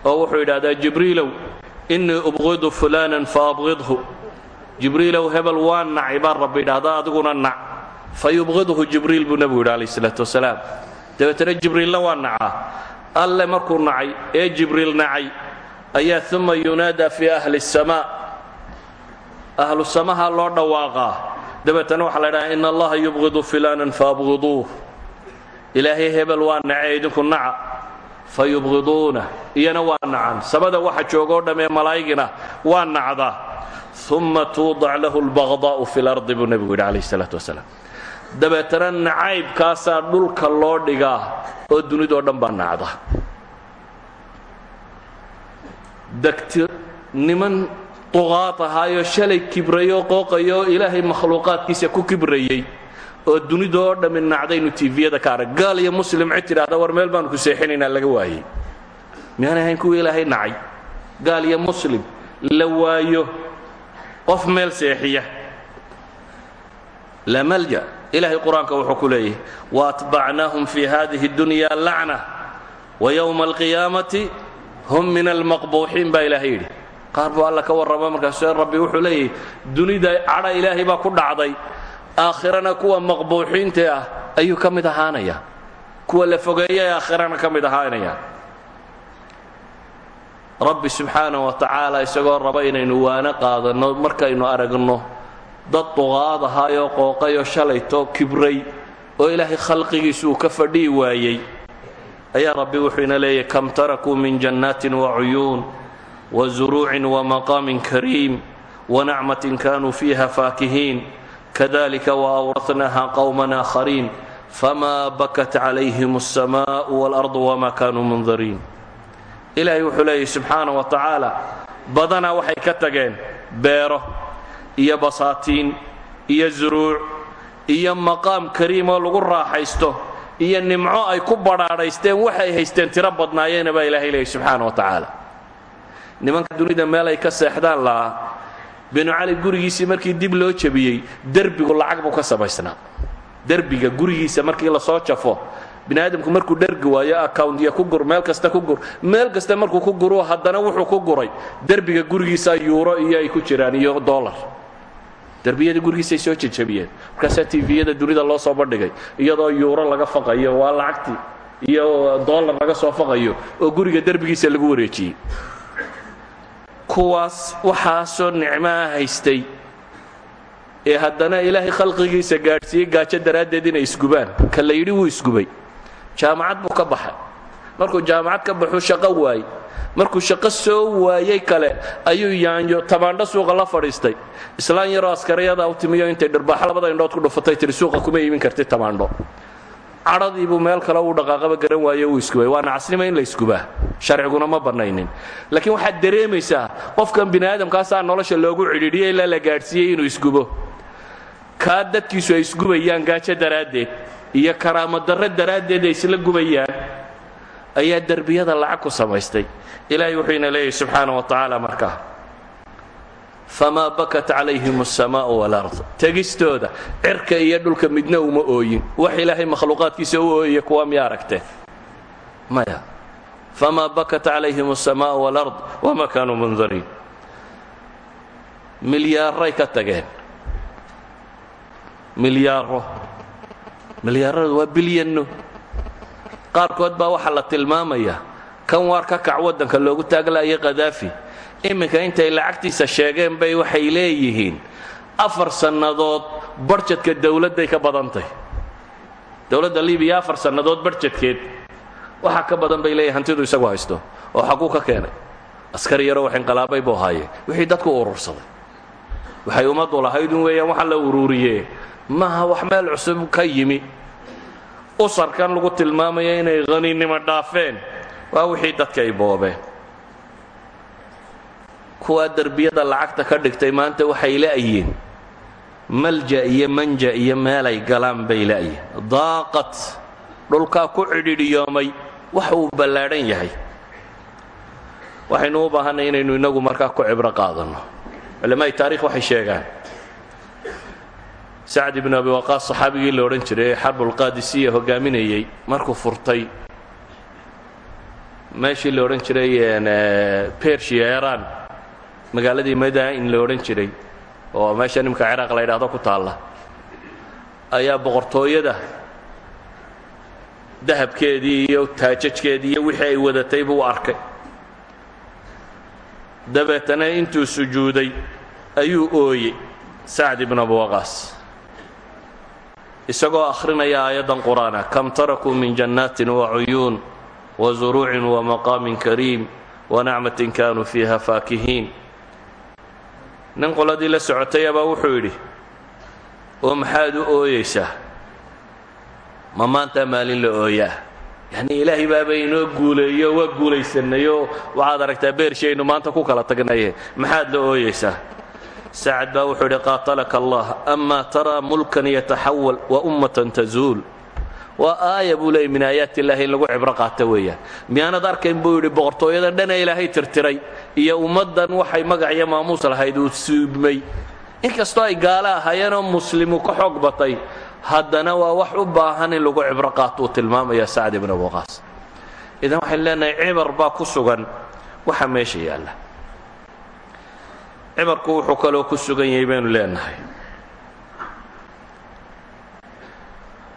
oo wuxuu yidhahdaa jibriilow innii ubqidu fulaanan faabqidhu. Jibriilow hebel waan nacay baa rabbi yidhahdaa adiguna nac. Fa yubqidhu jibriil buu nebigu yidhi alayh isalaatu wasalaam. Dabeetana jibriilna waa nacaa. Alle markuu nacay ee jibriil nacay ayaa uma yunaadaa fii ahli الsamaa ahlu samaha loo dhawaaqaa. Dabeetana waxaa la ydhaha in allaha yubqidu filaanan faabqiduuh ilaahay hebel waa nace idinku naca fayubqiduuna iyana waa nacaan. Sabada waxa joogoo dhamee malaa'igina waa nacdaa uma tuudac lahu lbaqdaa'u fi lardi buu nebigu yidhi calayh isalaatu wasalaam. Dabeetana nacaybkaasaa dhulka loo dhigaa oo dunido dhan baa nacda. Degti niman duqaad ahaayo shalay kibrayoo qooqayo ilaahay makhluuqaadkiisa ku kibrayey oo dunidoo dhammi nacdaynu tiifiyada ka arag gaal iyo muslim cid tidhaahda war meel baanu ku seexinaynaa laga waayey. Miyaanay ahayn kuwii ilaahay nacay? Gaal iyo muslim la waayo qof meel seexiya. La malja ilahay qur'aanka wuxuu ku leeyahy waatbacnaahum fi hadihi اdunya lacna wayowma alqiyaamati hum min almaqbuuxiin baa ilaahay yidhi. Qaar alla ka warrama markaasu rabbi wuxuu leeyahy dunida cadha ilaahay baa ku dhacday aakhirana kuwa maqbuuxiinta ah ayuu ka mid ahaanaya. Kuwa la fogeeya ee aakhirana ka mid ahaanaya. Rabbi subxaana wa tacaala isagoo raba inaynu waano qaadanno markaynu aragno dad duqaad ahaayoo qooqayoo shalayto kibray oo ilaahay khalqigiisu uu ka fadhihi waayey. Ayaa rabbi wuxuu ina leeyahy kam tarakuu min jannaatin wacuyuun wazuruucin wamaqaamin kariim wanacmatin kanuu fiiha faakihiin kadalika waawratnaha qowman aakhariin famaa bakat calayhim alsamaa'u waalardu wama kanuu mundariin ilaahay wuxuu leeyahy subxaana wa tacaala badanaa waxay ka tageen beero iyo basaatiin iyo zuruuc iyo maqaam kariim oo lagu raaxaysto iyo nimco ay ku badhaadhaysteen waxay haysteen tiro badnaayeena baa ilahay leeyay subxaana wa tacaala nimanka dunida meel ay ka seexdaan lahaa binu cali gurigiisii markii dib loo jebiyey derbigu lacag buu ka samaysnaa. Derbiga gurigiisa markii la soo jafo bini aadamku markuu dhergi waayo accountya ku gur meel kasta ku gur meel kasta markuu ku guro haddana wuxuu ku guray. Derbiga gurigiisa yuuro iyo ay ku jiraan iyo dollar. Derbiyada gurigiisay soo jejabiyeen markaasaa tviyada dunida loo soo bandhigay iyadoo yuuro laga faqayo waa lacagtii iyo dollar laga soo faqayo oo guriga derbigiisa lagu wareejiyey kuwaas waxaasoo nicmaa haystay ee haddana ilaahay khalqigiisa gaadhsiiyey gaajo daraaddeed inay isgubaan. Ka la yidhi wuu isgubay. Jaamacad buu ka baxay. Markuu jaamacad ka baxuu shaqo waayey. Markuu shaqo soo waayey kale ayuu yaanyo tamaandho suuqa la fadhiistay. Islaan yaroo askariyada u timiyo intay dhirbaaxo labada indhood ku dhufatay tiri suuqa kuma iibin karti tamaandho cadhadiibuu meel kale uu dhaqaaqaba garan waaye uu isgubay waa nacasnimo in la isgubaa sharciguna ma bannaynin laakiin waxaad dareemaysaa qofkan bini aadamkaasaa nolosha loogu cidhiidhiyey ilaa la gaadhsiiyey inuu isgubo. Kaa dadkiisu ay isgubayaan gaajo daraaddeed iyo karaamo darro daraaddeed ay isla gubayaan ayaa derbiyada lacag ku samaystay. Ilaahay wuxuu ina leeyahy subxaana wa tacaala markaa famaa bakat calayhim asamaa'u walard. Tegistooda cirka iyo dhulka midna uma ooyin. Wax ilaahay makhluuqaadkiisa u ooyaya kuwa miya aragteen maya. Famaa bakat calayhim asamaa'u walard wama kaanuu mundariin milyaaray ka tageen. Milyaaro milyaaradu waa bilyanno qaarkood baa waxaa la tilmaamayaa kan waar ka kac waddanka loogu taaglaaya khadaafi iminka intay lacagtiisa sheegeen bay waxay leeyihiin. Afar sannadood barjadka dawladday ka badantay. Dowladda libiya afar sannadood barjadkeed waxaa ka badan bay leeyihiin hantidu isagu haysto oo xaguu ka keenay. Askari yaroo wax inqalaabay buu haayee wixii dadku urursaday. Waxay ummaddu lahaydun weeyaan waxa la uruuriye maaha wax meel cusub ka yimi. Usarkan lagu tilmaamaya inay haninimo dhaafeen. Waa wixii dadka ay boobeen kuwaa derbiyada lacagta ka dhigtay maanta waxay la'yiin malja iyo manja iyo meelay galaan bay la'yiin daaqat dhulkaa ku cidhidhiyoomay wax ballaadhan yahay. Waxaynu u baahannay inaynu inagu markaa ku cibro qaadanno culamaa'i taarikh waxay sheegaan. Sacd ibn abi waqaas saxaabigii la odhan jiray ee xarbulqaadisiya hogaaminayey markuu furtay meeshii la odhan jiray bersia iran magaaladii madain la odhan jiray oo meesha nimka ciraaq la ydhaahdo ku taalla ayaa boqortooyada dahabkeedii iyo taajajkeedii iyo wixii ay wadatay buu arkay. Dabeetana intuu sujuuday ayuu ooyey sacd ibn abi waqaas. Isagoo akhrinaya aayaddan qur'aana kam tarakuu min jannaatin wacuyuun wazuruucin wamaqaamin kariim wanacmatin kaanuu fiiha faakihiin nin qoladii la socotay abaa wuxuu yidhi oo maxaad u ooyeysaa? Ma maantaa maalin la ooyaa. Yacnii ilaahay baaba inoo guuleeyo waa guulaysannayoo waxaad aragtaa beershaynu maanta ku kala tagnaye maxaad la ooyeysaa? Sacad baa wuxuu idhi qaatalaka allah amaa taraa mulkan yataxawal wa ummatan tazuul waa aaya buu leeyay min aayaat illahi in lagu cibro qaata weeyaan. Miyaanad arkayn buu yidhi boqortooyadan dhana ilaahay tirtiray iyo ummaddan waxay magac iyo maamuus lahayd uu suubmay. Inkastoo ay gaalo ahaayeenoo muslimu ka xoog batay haddana waa wax u baahan in lagu cibro qaato uu tilmaamaya sacd ibn abuqaas idan waxaynu leenahay cibar baa ku sugan waxa meesha yaalla. Cibarku wuxuu kaloo ku sugan yahay baynu leenahay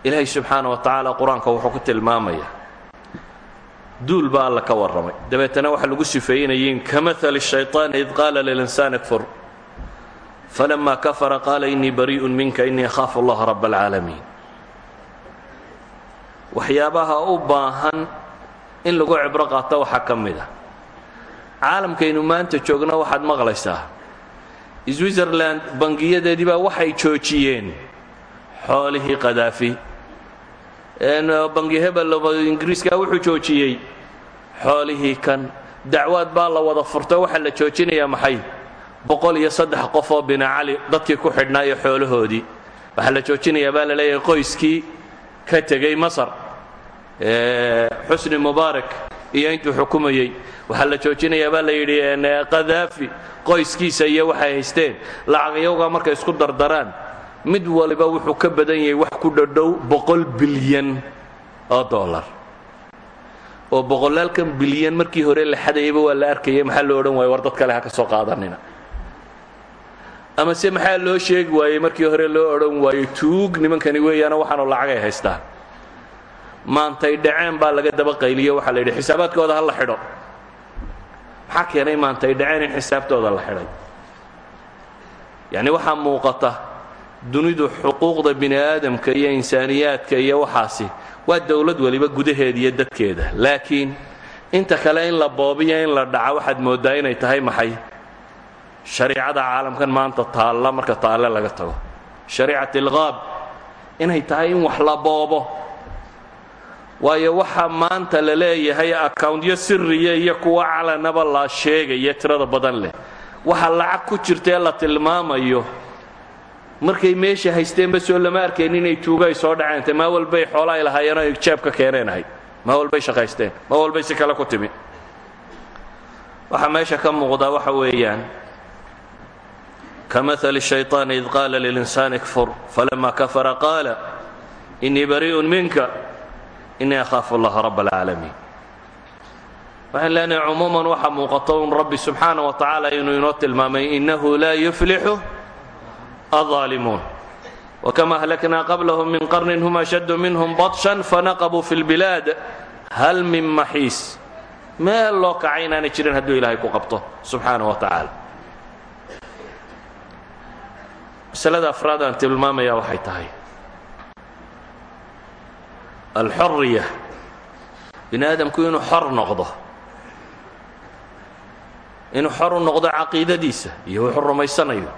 ilaahay subxaana wa tacaala qur'aanka wuxuu ku tilmaamaya. Duul baa alla ka waramay dabeetana waxa lagu sifeeynayiin kamahali shayطaani id qaala lilinsaani kfur falama kafara qaala inii barii'un minka inii akhaafu allaha raba alcaalamiin waxyaabaha u baahan in lagu cibro qaato waxaa ka mid a caalamkaynu maanta joogna waxaad maqlaysaa. Switzerland bangiyadeedii baa waxay joojiyeen xoolihii kadaafi bangi hebel ingiriiska wuxuu joojiyey xoolihii kan. Dacwaad baa la wada furto waxaa la joojinayaa maxay? Boqol iyo saddex qof oo bina cali dadkii ku xidhnaa iyo xoolahoodii. Waxaa la joojinayaa baa la leeyahay qoyskii ka tegey masar. Xusni mubaarak iyo intuu xukumayey. Waxaa la joojinayaa baa la yidhi qadaafi qoyskiisa iyo waxay haysteen. Lacagayowgaa markay isku dardaraan mid waliba wuxuu ka badan yahay wax ku dhodhow boqol bilyan oo dollar. oo boqolaalkan bilyan markii hore la xadayaba waa la arkayay maxaa loo odhan waaye war dad kale ha ka soo qaadanina. Ama se maxaa loo sheegi waayey markii hore loo odhan waayo tuug nimankani weeyaano waxaanoo lacag ay haystaan. Maantay dhaceen baa laga daba qayliyo waxaa la yidhi. Xisaabaadkooda ha la xidho. Maxaa keenay maantay dhaceen in xisaabtooda la xidhay? Yacni waxaa muuqata dunidu xuquuqda bini aadamka iyo insaaniyaadka iyo waxaasi waa dowlad weliba gudaheeda iyo dadkeeda. Laakiin inta kale in la boobiyo in la dhaca waxaad mooddaa inay tahay maxay? Shariicada caalamkan maanta taalla marka taalle laga tago. Shariicat ilqaab inay tahay in wax la boobo. Waayo waxaa maanta la leeyahay accountyo siriya iyo kuwa calanaba la sheegaya tirada badan leh. Waxa lacag ku jirta ee la tilmaamayo markay meesha haysteenba soo lama arkeen inay tuugo ay soo dhaceente maa walbay xoolaay lahaayeenoo ay jeebka keeneen ahayd maa walbay shaqaysteen. Maa walbay si kale ku timi. Waxaa meesha ka muuqdaa waxa weeyaan. Kamahali shayطaan id qaala lilinsaani kfur falama kafara qaala inii barii'un minka inii akhaafu allaha rab alcaalamiin waxaan leenahay cumuuman waxaa muuqata un rabbi subxaana wa tacaala inuu inoo tilmaamay الظaalimuun وkama أhlaknaa qablahum min qarnin hum ashaddu minhum baطshan fanaqabuu fi اlbilaad hal min maxiis meel loo kacay inaanay jirin hadduu ilaahay ku qabto subxaana wa tacaala masalada afraad aan tilmaamaya waxay tahay alxoriya bini aadamku inuu xor noqdo inuu xor u noqdo caqiidadiisa iyo wuxuu rumaysanayo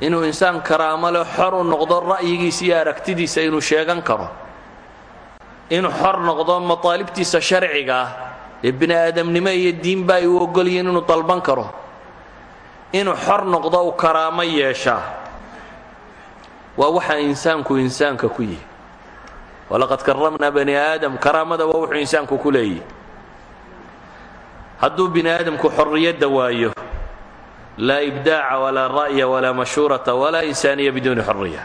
inuu insaan karaamo leh xor u noqdo ra'yigiisa iyo aragtidiisa inuu sheegan karo. Inuu xor noqdo mataalibtiisa sharciga ah ee bini aadamnimo iyo diinba ay u ogolyihiin inuu dalban karo. Inuu xor noqdo uu karaamo yeeshaa waa waxa insaanku insaanka ku yihi walaqad karamnaa bani aadam karaamada waa wuxuu insaanku ku leeyihi hadduu bini aadamku xorriyadda waayo laa ibdaaca walaa ra'ya walaa mashhuurata walaa insaaniya biduuni xorriya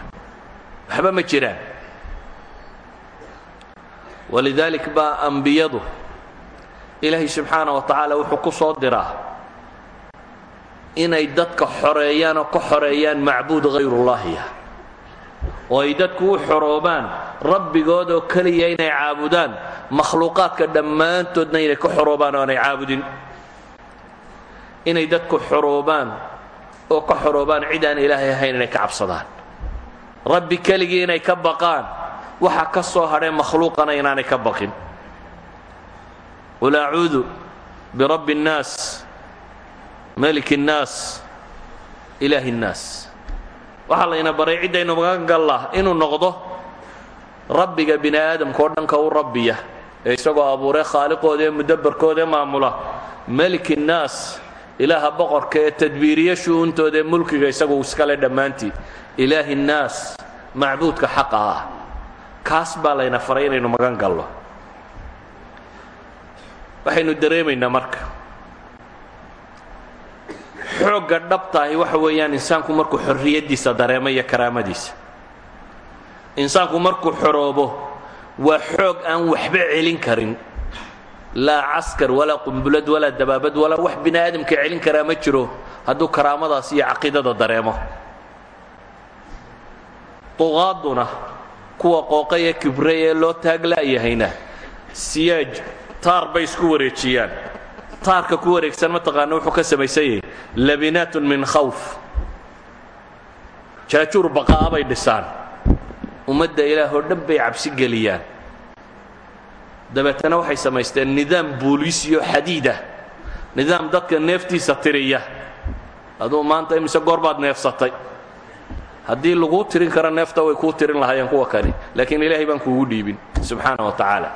waxba ma jiraan walidaalik baa ambiyadu ilaahay subxaana wa tacaala wuxuu ku soo diraa inay dadka xoreeyaan oo ka xoreeyaan macbuud hayrullaahiya oo ay dadku u xoroobaan rabbigood oo keliya inay caabudaan makhluuqaadka dhammaantoodna inay ka xoroobaan oo aanay caabudin inay dadku xoroobaan oo ka xoroobaan cid aan ilaahay ahayn inay ka cabsadaan rabbi keligii inay ka baqaan waxa ka soo hadhay makhluuqana inaanay ka baqin qul acuudu birabbi اnnaas malik الnaas ilaahi الnaas waxaa layna baray ciddaynu magan gallaa inuu noqdo rabbiga bini aadamka oo dhanka u rabbiya ee isagoo abuuree khaaliqooda ee mudabbarkooda ee maamula malik الnaas ilaaha boqorka ee tadbiiriye shu'uuntooda ee mulkiga isagu iskale dhammaantii ilaahi الnaas macbuudka xaqa ah. Kaas baa layna faray inaynu magan gallo. Waxaynu dareemaynaa marka. Xoogga dhabtaahi waxa weeyaan insaanku markuu xorriyaddiisa dareemo iyo karaamadiisa. Insaanku markuu xoroobo waa xoog aan waxba celin karin laa caskar walaa qumbulad walaa dabaabad walaa wax bini aadamka celin karaa ma jiro hadduu karaamadaas iyo caqiidada dareemo. Duqaaduna kuwa qooqa ee kibray ee loo taagla'yahayna siyaaj taar bay isku wareejiyaan. Taarka ku wareegsan mataqaana wuxuu ka samaysan yahay labinaatun min khawf. Jaajuur baqa'a bay dhisaan. Ummadda ilaah dhan bay cabsi geliyaan dabeetana waxay samaysteen nidaam booliisiyo xadiidah nidaam dadka neeftiisa tiriya. Aduu maanta imise goor baad neefsatay. Haddii laguu tirin karo neefta way kuu tirin lahaayeen kuwa kani laakiin ilaahay baan kuugu dhiibin subxaana wa tacaala.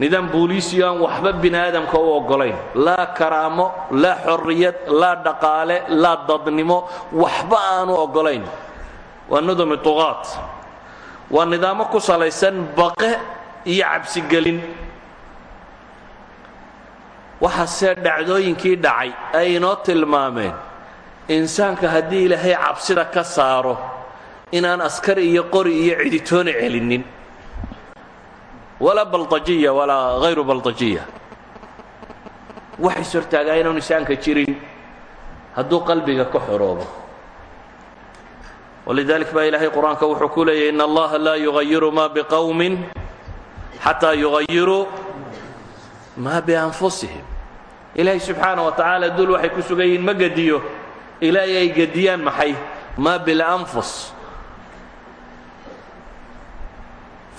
Nidaam booliisiyo aan waxba bini aadamka u oggolayn. Laa karaamo laa xorriyad laa dhaqaale laa dadnimo waxba aanu oggolayn. Waa nudumi duqaat waa nidaamo ku salaysan baqe iyo cabsigelin. Waxaasee dhacdooyinkii dhacay ay inoo tilmaameen insaanka haddii ilaahay cabsida ka saaro inaan askari iyo qori iyo ciditoona celinin. Walaa baldajiya walaa hayru baldajiya wax is hortaagaa inaanu isaanka jirin hadduu qalbiga ka xoroobo. Walidalik baa ilaahay qur'aanka wuxuu ku leeyahy in allaha laa xataa yugayiruu ma bianfusihim. Ilaahay subxaana wa tacaala dul waxay ku sugan yihiin ma gediyo. Ilaahay ay gediyaan maxay? Ma bilanfus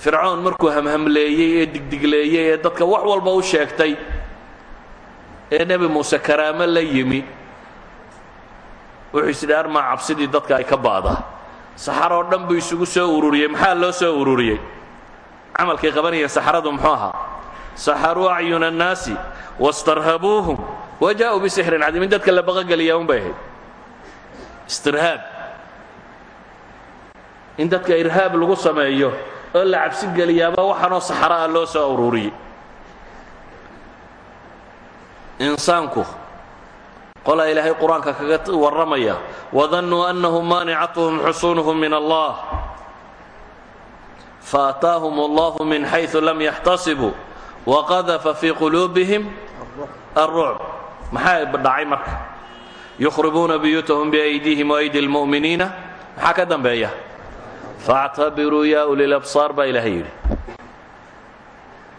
fircoon markuu hamhamleeyey ee digdigleeyey ee dadka wax walba u sheegtay ee nebi muuse karaamo la yimi wuxuu isidhi armaa cabsidii dadka ay ka ba'daa saxaroo dhan buu isugu soo ururiyey. Maxaa loo soo ururiyey camalkay qabanayeen saxaradu muxuu ahaa saxaruu acyuna annaasi wastarhabuuhum wa jaa'uu bisixrin cadiim. In dadka la baqogeliyaa un bay ahayd. Istirhaab. In dadka irhaab lagu sameeyo oo la cabsi geliyaaba waxaanoo saxara ah loo soo ururiyey insaanku qolaa ilaahay qur'aanka kaga warramaya wadannuu annahum maanicatuhum xusuunuhum min allah faataahum allahu min xayثu lam yaxtasibuu waqadafa fii quluubihim alrucb maxaa dhacay marka yukhribuuna buyuutahum biaydiihim waaydi اlmu'miniina maxaa ka dambeeya faactabiruu yaa ulilabsaar baa ilaahay yidhi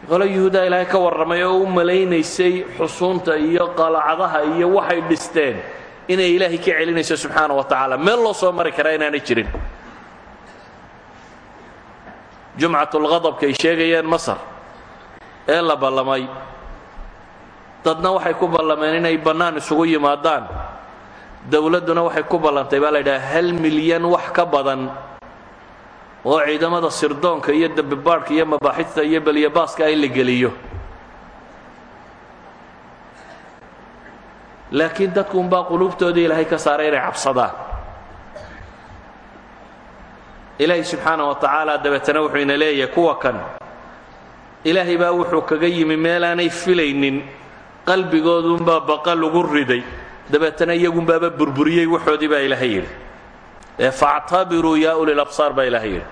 qolo yuhuudaa ilaahay ka warramay oo u malaynaysay xusuunta iyo qalacadaha iyo waxay dhisteen inay ilaahay ka celinayso subxaana wa tacaala meel loo soo mari karaa inaanay jirin jumcatulqadabka ay sheegayeen masar ee la ballamay. Dadna waxay ku ballameen inay bannaan isugu yimaadaan. Dowladduna waxay ku ballantay baa la yidhaha hal milyan wax ka badan oo ciidamada sirdoonka iyo dembibaadhka iyo mabaaxidta iyo belyabaaska in la geliyo. Laakiin dadku unbaa quluubtoodii ilaahay ka saaray inay cabsadaan ilaahay subxaana wa tacaala dabeetana wuxuu ina leeyahay kuwa kan. Ilaahay baa wuxuu kaga yimi meelaanay filaynin qalbigooduunbaa baqa lagu riday. Dabeetana iyagunbaaba burburiyey waxoodii baa ilaahay yidhi. Ee faactabiruu yaa ulilabsaar baa ilaahay yidhi.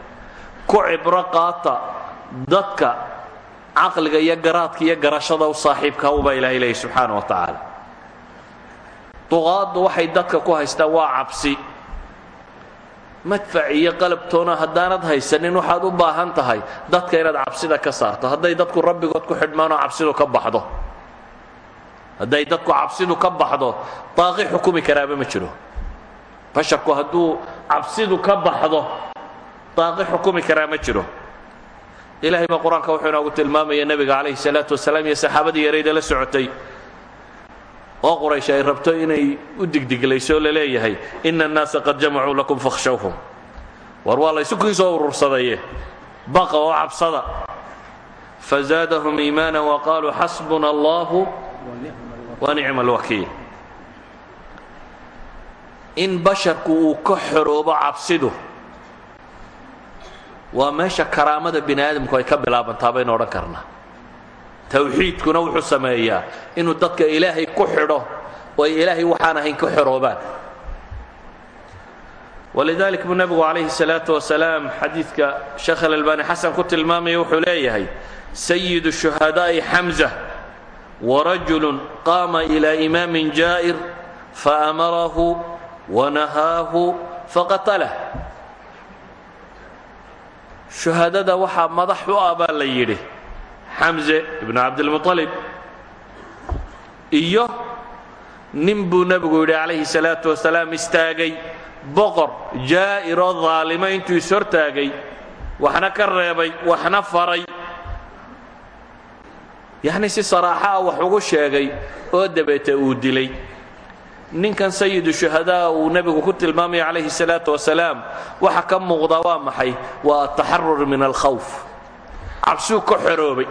Ku cibro qaata dadka caqliga iyo garaadka iyo garashada u saaxiibka ubaa ilaahay leeyay subxaana wa tacaala duqaaddu waxay dadka ku haystaan waa madfac iyo qalabtoona haddaanad haysanin waxaad u baahan tahay dadka inaad cabsida ka saarto. Hadday dadku rabbigood ku xidhmaanoo cabsidu ka baxdo. Hadday dadku cabsidu ka baxdo daaqi xukumi karaaba ma jiro. Basharku hadduu cabsidu ka baxdo daaqi xukumi karaa ma jiro. Ilahay baa qur'aanka wuxuu inoogu tilmaamaya nebiga calayhi salaatu wasalaam iyo saxaabadii yarayda la socotay oo quraysh ay rabto inay u digdiglayso la leeyahay ina annaasa qad jamacuu lakum fakhshawhum. War waa laysu kii soo urursadaye baqa oo cabsada. Fazaadahum iimaana waqaaluu xasbuna allahu wa nicma alwakiil in basharku uu ka xoroobo cabsidu waa meesha karaamada bini aadamku ay ka bilaabantaa baynu odhan karnaa tawxiidkuna wuxuu sameeyaa inuu dadka ilaahay ku xidho oo ay ilaahay waxaan ahayn ka xoroobaan walidalik buu nebigu calayhi salaatu wasalaam xadiidka sheekh alalbani xasan ku tilmaamaya wuxuu leeyahay sayidu shuhadaa'i xamza warajulu qaama ilaa imaamin jaa'ir faamarahu wanahaahu faqatalah shuhadada waxaa madax u ah baa la yidhi xamze ibnu cabdilmuطalib iyo nin buu nebigu yidhi calayhi salaatu wasalaam istaagay. Boqor jaa'iroo daalimo intuu ishortaagay waxna ka reebay waxna faray. Yacni si saraaxa ah wax ugu sheegay oo dabeete uu dilay. Ninkan sayidu shuhadaa uu nebigu ku tilmaamaya calayhi salaatu wasalaam waxa ka muuqda waa maxay? Waa ataxarur min alkhawf cabsuu ka xoroobay.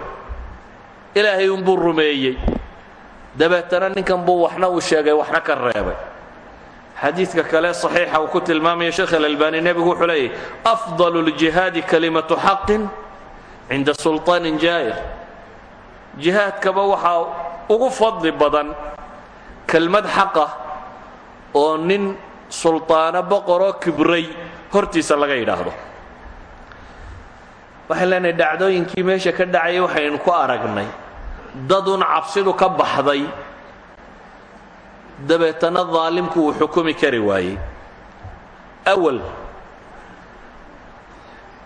Ilaahay unbuu rumeeyey. Dabeetana ninkan buu waxna uu sheegay waxna ka reebay. Xadiidka kale saxiixa uu ku tilmaamaya sheekh alalbani nebigu wuxuu leeyahy afdalu ljihaadi kalimatu xaqin cinda sulطaanin jaa'ir jihaadkaba waxaa ugu fadli badan kelmad xaqa oo nin sulطaano boqoroo kibray hortiisa laga yidhaahdo waxaan leenahay dhacdooyinkii meesha ka dhacayay waxaynu ku aragnay. Dadun cabsidu ka baxday. Dabeetana daalimku uu xukumi kari waayey. Awal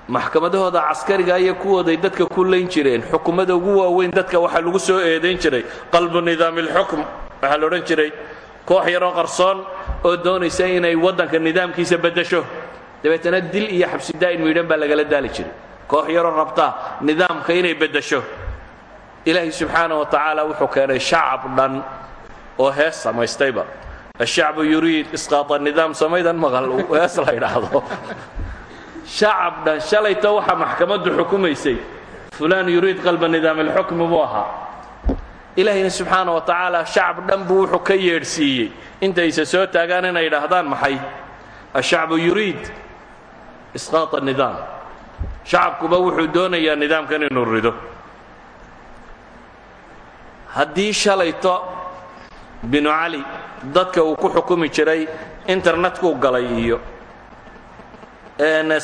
maxkamadahooda caskariga iyo kuwooday dadka ku layn jireen xukumada ugu waaweyn dadka waxaa lagu soo eedayn jiray. Qalbu nidaami اlxukm waxaa la odhan jiray. Koox yaroo qarsoon oo doonaysa inay waddanka nidaamkiisa beddesho. Dabeetana dil iyo xabsi daa'in miidhan baa lagala daali jiray koox yaroo rabta nidaamka inay beddesho. Ilaahay subxaana wa tacaala wuxuu keenay shacab dhan oo hees samaystayba. Ashacbu yuriid isqaata nidaam samaydan maqal hees la ydhaahdo shacab dhan shalayto waxaa maxkamaddu xukumaysay. Fulaan yuriid qalba nidaam alxukmi buu ahaa. Ilaahayna subxaana wa tacaala shacab dhan buu wuxuu ka yeedhsiiyey. Intayse soo taagaan inay yidhaahdaan maxay? Ashacbu shacabkuba wuxuu doonayaa nidaamkan inuu rido. Haddii shalayto binu cali dadka uu ku xukumi jiray internetkuu galay iyo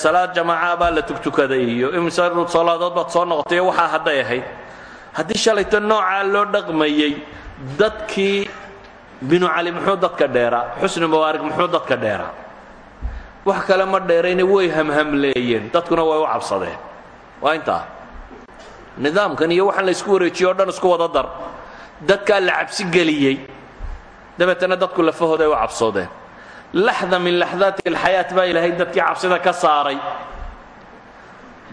salaad jamaaca baa la tugtukaday iyo imise salaadood baad soo noqotay waxaa hadday ahayd. Haddii shalayto noocaa loo dhaqmayey dadkii binu cali muxuu dadka dheeraa? Xusni mubaarig muxuu dadka dheeraa wax kale ma dheerayna way hamhamleeyeen. Dadkuna way u cabsadeen. Waa intaa. Nidaamkan iyo waxaan la isku wareejiye o dhan isku wada dar. Dadkaa la cabsi geliyey. Dabeetana dadku lafahooda ay u cabsoodeen. Laxda min laxdaati alxayaat baa ilaahay dadkii cabsida ka saaray.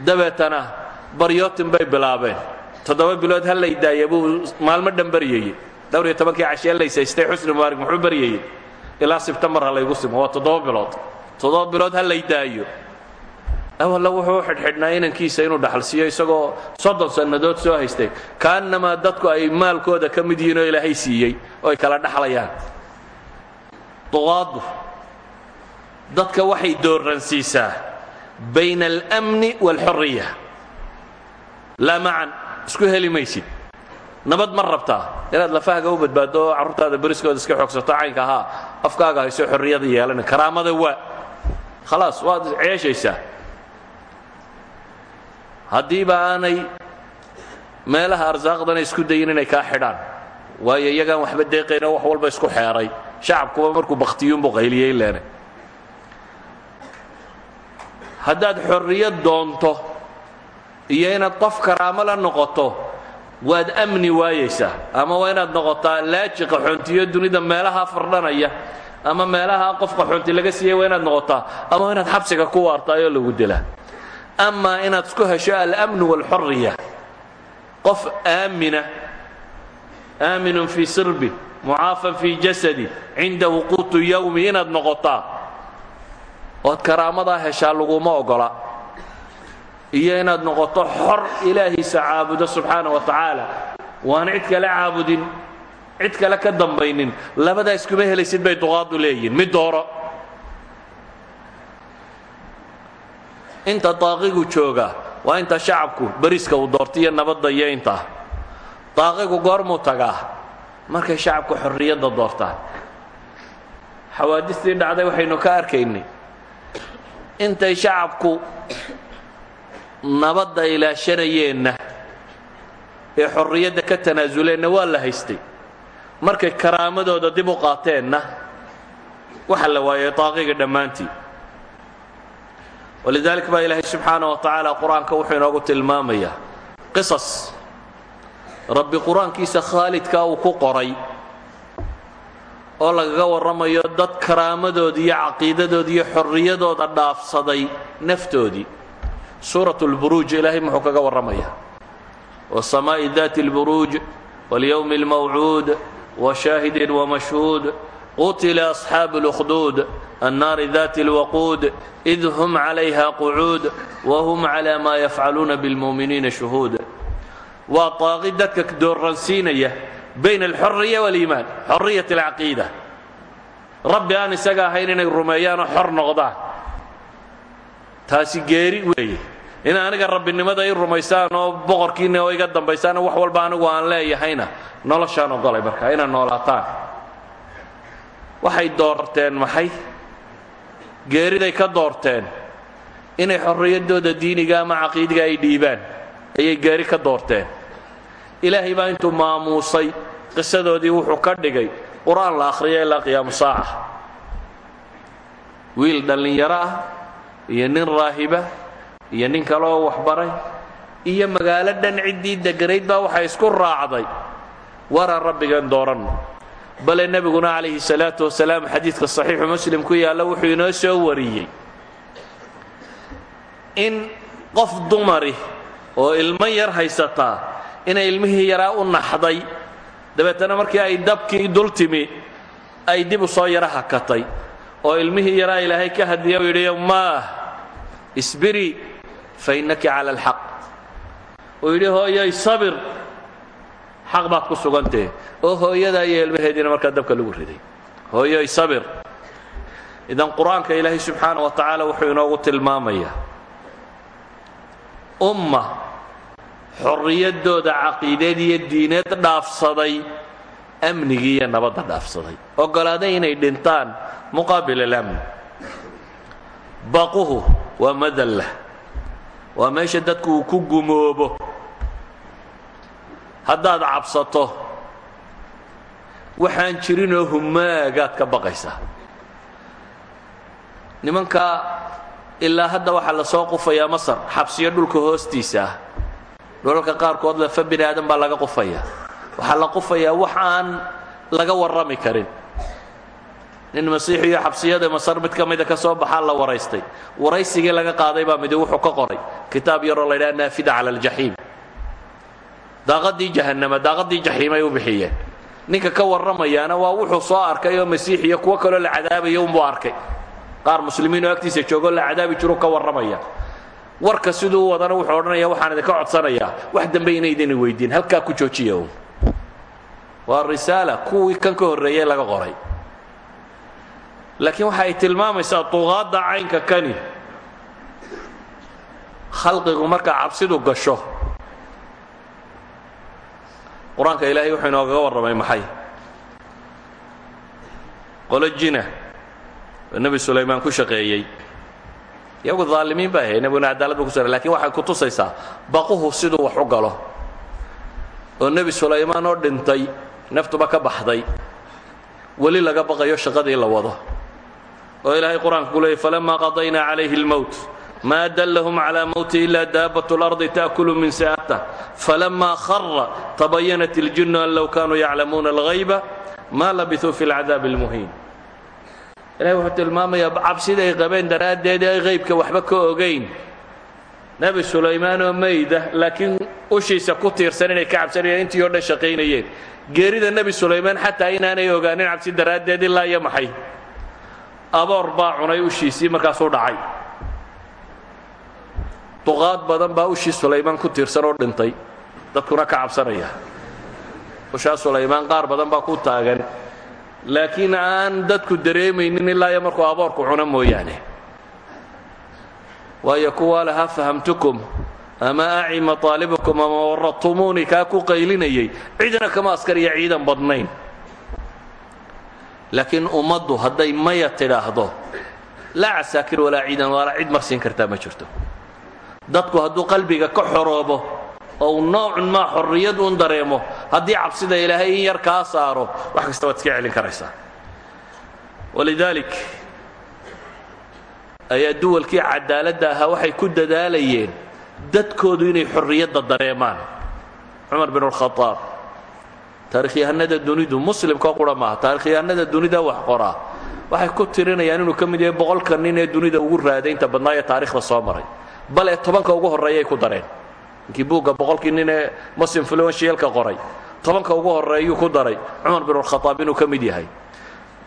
Dabeetana baryootin bay bilaabeen. Toddoba bilood ha lay daaya maalmo dhan baryayey. Dhowr iyo tobankii cashee laysaystay xusni mubaarig muxuu baryayey? Ilaa sebtembar ha laygu simo. Toddoba bilood toddoba bilood ha lay daayo awalla wuxuu xidhxidhnaa inankiisa inuu dhaxalsiiyo isagoo soddon sannadood soo haystay. Kaannamaa dadku ay maalkooda ka mid yihiin oo ilaahay siiyey oo ay kala dhaxlayaan. Duqaaddu dadka waxay dooransiisaa bayna almni waalxorriya laa macan isku heli maysid. Nabad ma rabtaa inaad lafahga u badbaaddo oo carruurtaada iska xoogsato caynka ahaa afkaaga hayso xorriyada yeelana. Karaamada waa khalaas waad ceeshaysaa haddiiba aanay meelaha arsaaqdana isku dayin inay kaa xidhaan waayo iyagaan waxba deeqaynoo wax walba isku xeeray shacabkuba markuu bakhtiyuunbuu qayliyey leene haddaad xorriyad doonto iyo inaad qof karaamo la noqoto waad amni waayaysaa ama waa inaad noqotaa laaji qaxoontiyo dunida meelaha fardhanaya ama meelaha qof qaxoonti laga siiyey waa inaad noqotaa ama inaad xabsiga ku waartaayoo lagu dilaa amaa inaad isku hesho almnu wاlxoriya qof aamina aaminun fii sirbi mucaafan fii jasadi cindahu quutu yawmi inaad noqotaa ood karaamadaa heshaa laguma ogola. Iyo inaad noqoto xor ilaahiisa caabudo subxaana wa tacaala. Waan cid kale caabudin cid kale ka dambaynin labadaa iskuma helaysid bay duqaadu leeyihiin mid dooro. Inta daaqigu jooga waa inta shacabku beriska uu doorta iyo nabadda iyo intaa daaqigu goormuu tagaa markay shacabku xorriyadda doortaan xawaadistii dhacday waxaynu ka arkaynay. Intay shacabku nabadda ilaashanayeenna ee xorriyadda ka tanaasuleenna waa la haystay markay karaamadooda dib u qaateenna waxa la waayay daaqiga dhammaantii. Walidalik baa ilaahay subxaana wa tacaala qur'aanka wuxuu inoogu tilmaamayaa qisas. Rabbi qur'aankiisa khaalidkaa uu ku qoray oo lagaga warramayo dad karaamadoodii iyo caqiidadoodii iyo xorriyadooda dhaafsaday naftoodii. Suurat lburuuj ilaahay muxuu kaga warramayaa. Wasamaa'i daati اlburuuj walyowmi اlmawcuud washaahidin wamashhuud qutila asxaabu اlukduud النار ذات الوقود إذ هم عليها قعود وهم على ما يفعلون بالمؤمنين شهود waa طاaqi dadka dooransiinaya bayn الxorية والإimaan xorية الcaqiidة rabbi aan isaga ahayn inay rumeeyaanoo xor noqdaan taasi geeri weeye in aniga rabbinimada i rumaysaan oo boqorkiina oo iga dambaysaan wax walba anigu aan leeyahayna noloshaan ogolay marka inaad noolaataan. Waxay doorteen maxay? Geeriday ka doorteen inay xorriyaddooda diiniga ama caqiidiga ay dhiibaan ayay geeri ka doorteen. Ilaahay baa intuu maamuusay qisadoodii wuxuu ka dhigay qur'aan la akhriya ilaa qiyaamu saaca. Wiil dhallinyaro ah iyo nin raahiba iyo nin kale oo waxbaray iyo magaalo dhan ciddii deganayd baa waxay isku raacday. Waraan rabbigan dooranno bale nebiguna calayhi salaatu wasalaam xadiidka saxiixu muslim ku yaalla wuxuu inoo soo wariyey. In qof dumari oo ilmo yar haysataa inay ilmihii yaraa u naxday dabeetana markii ay dabkii dul timi ay dib u soo yaro hakatay. Oo ilmihii yaraa ilaahay ka hadiya u yidhi maah isbiri fa innaki cala alxaq uu yidhi hooyoy sabir xaq baad ku sugantee. oo hooyada iyo ilmaheediina markaa dabka lagu riday. hooyoy sabir idan qur'aanka ilaahay wa tacaala wuxuu inoogu tilmaamayaa umma xorriyaddooda caqiideed iyo diineed dhaafsaday amnigii iyo nabadda dhaafsaday ogolaaday inay dhintaan muqaabil alamn baquhu waa madalla waa meesha dadku uu ku gumoobo. Haddaad cabsato waxaan jirinoo humaagaad ka baqaysaa. Nimanka ilaa hadda waxaa la soo qufayaa masar xabsiyo dhulka hoostiisa. Ah dhulalka qaarkood lafa bini aadan baa laga qufaya waxaa la qufayaa wax aan laga warrami karin nin masiixiyo xabsiyada masar mid ka mida ka soo baxaa la waraystay. Waraysigii laga qaaday baa midi wuxuu ka qoray. Kitaab yaroo la ydhaha naafida cala aljaxiim daaqadii jahannama daaqadii jaxiimay u bixiyeen. Ninka ka warramayaana waa wuxuu soo arkay oo masiixiyo kuwo kaloo la cadaabayo unbuu arkay. Qaar muslimiin oo agtiisa joogoo la cadaabi jiru ka warramaya. Warka siduu wadana wuxuu odhanaya waxaan idinka codsanayaa. Wax dambe inaydina weydiin halkaa ku joojiya waa risaala kuwii kan ka horreeyey laga qoray laakiin waxa ay tilmaamaysaa duqaadda caynka kani. Khalqigu markaa cabsidu gasho qur'aanka ilaahay wuxuu inoogaga warramay maxay? Qolo jina oo nebi sulaymaan ku shaqeeyey. Iyagu daalimiin ba ahay nebiguna cadaalad ba ku sara laakiin waxay ku tusaysaa baquhu siduu wax u galo. Oo nebi sulaymaan oo dhintay naftuba ka baxday. Weli laga baqayo shaqadii la wado oo ilaahay qur-aanka ku leeyay falamaa qadaynaa calayhi اlmowt ma dlhm عlى mوti إla daabaة الأrضi تأkل min sa'atه falama khara تabayanat الجin an low kanuu yaclamuuna الغayba ma labثuu fi الcadاab الmuhiin ilahay wuxuu tilmaamayaa cabsida ay qabeen daraaddeed ay haybka waxba ka ogayn nebi sulaymaan oo mayda laakiin ushiisa ku tiirsan inay ka cabsanayeen intii o dhan shaqaynayeen geerida nebi sulaymaan xataa inaanay ogaanin cabsi daraaddeed ilaa iyo maxay aboor baa cunay ushiisii markaasuu dhacay. Duqaad badan baa ushii sulaymaan ku tiirsan oo dhintay dadkuna ka cabsanaya. Ushaa sulaymaan qaar badan baa ku taagan laakiin aan dadku dareemaynin ilaa iyo markuu aboorku cuno mooyaane. Waayo kuwaa lahaa fahamtukum? Ama acima طaalibukum ama waratumuuni kaa ku qaylinayay. Cidna kama askariya ciidan badnayn laakiin ummaddu hadday maya tidhaahdo laa casaakir walaa ciidan walaa cid marsiin kartaa ma jirto. Dadku hadduu qalbiga ka xoroobo oo uu noocun maa xorriyad uun dareemo haddii cabsida ilaahay in yar kaa saaro wax kasta waad iska celin karaysaa. Walidaalik ayaa duwalkii cadaaladda ahaa waxay ku dadaalayeen dadkoodu inay xorriyadda dareemaan. Cumar bin اlkhaaab taarikhyahanada dunidu muslimkoo qura maaha. Dunida wax qoraa waxay ku tirinayaan inuu ka yahay boqolka nin ee dunida ugu raadaynta badnaa ee taarikhda soo maray. Bale tobanka ugu horreeyay ku dareen. Ninkii buugga boqolkii nin ee muslim fluenshiyalka qoray. Tobanka ugu horreeyuu ku daray. Cumar bin اlkhaaab inuu ka yahay.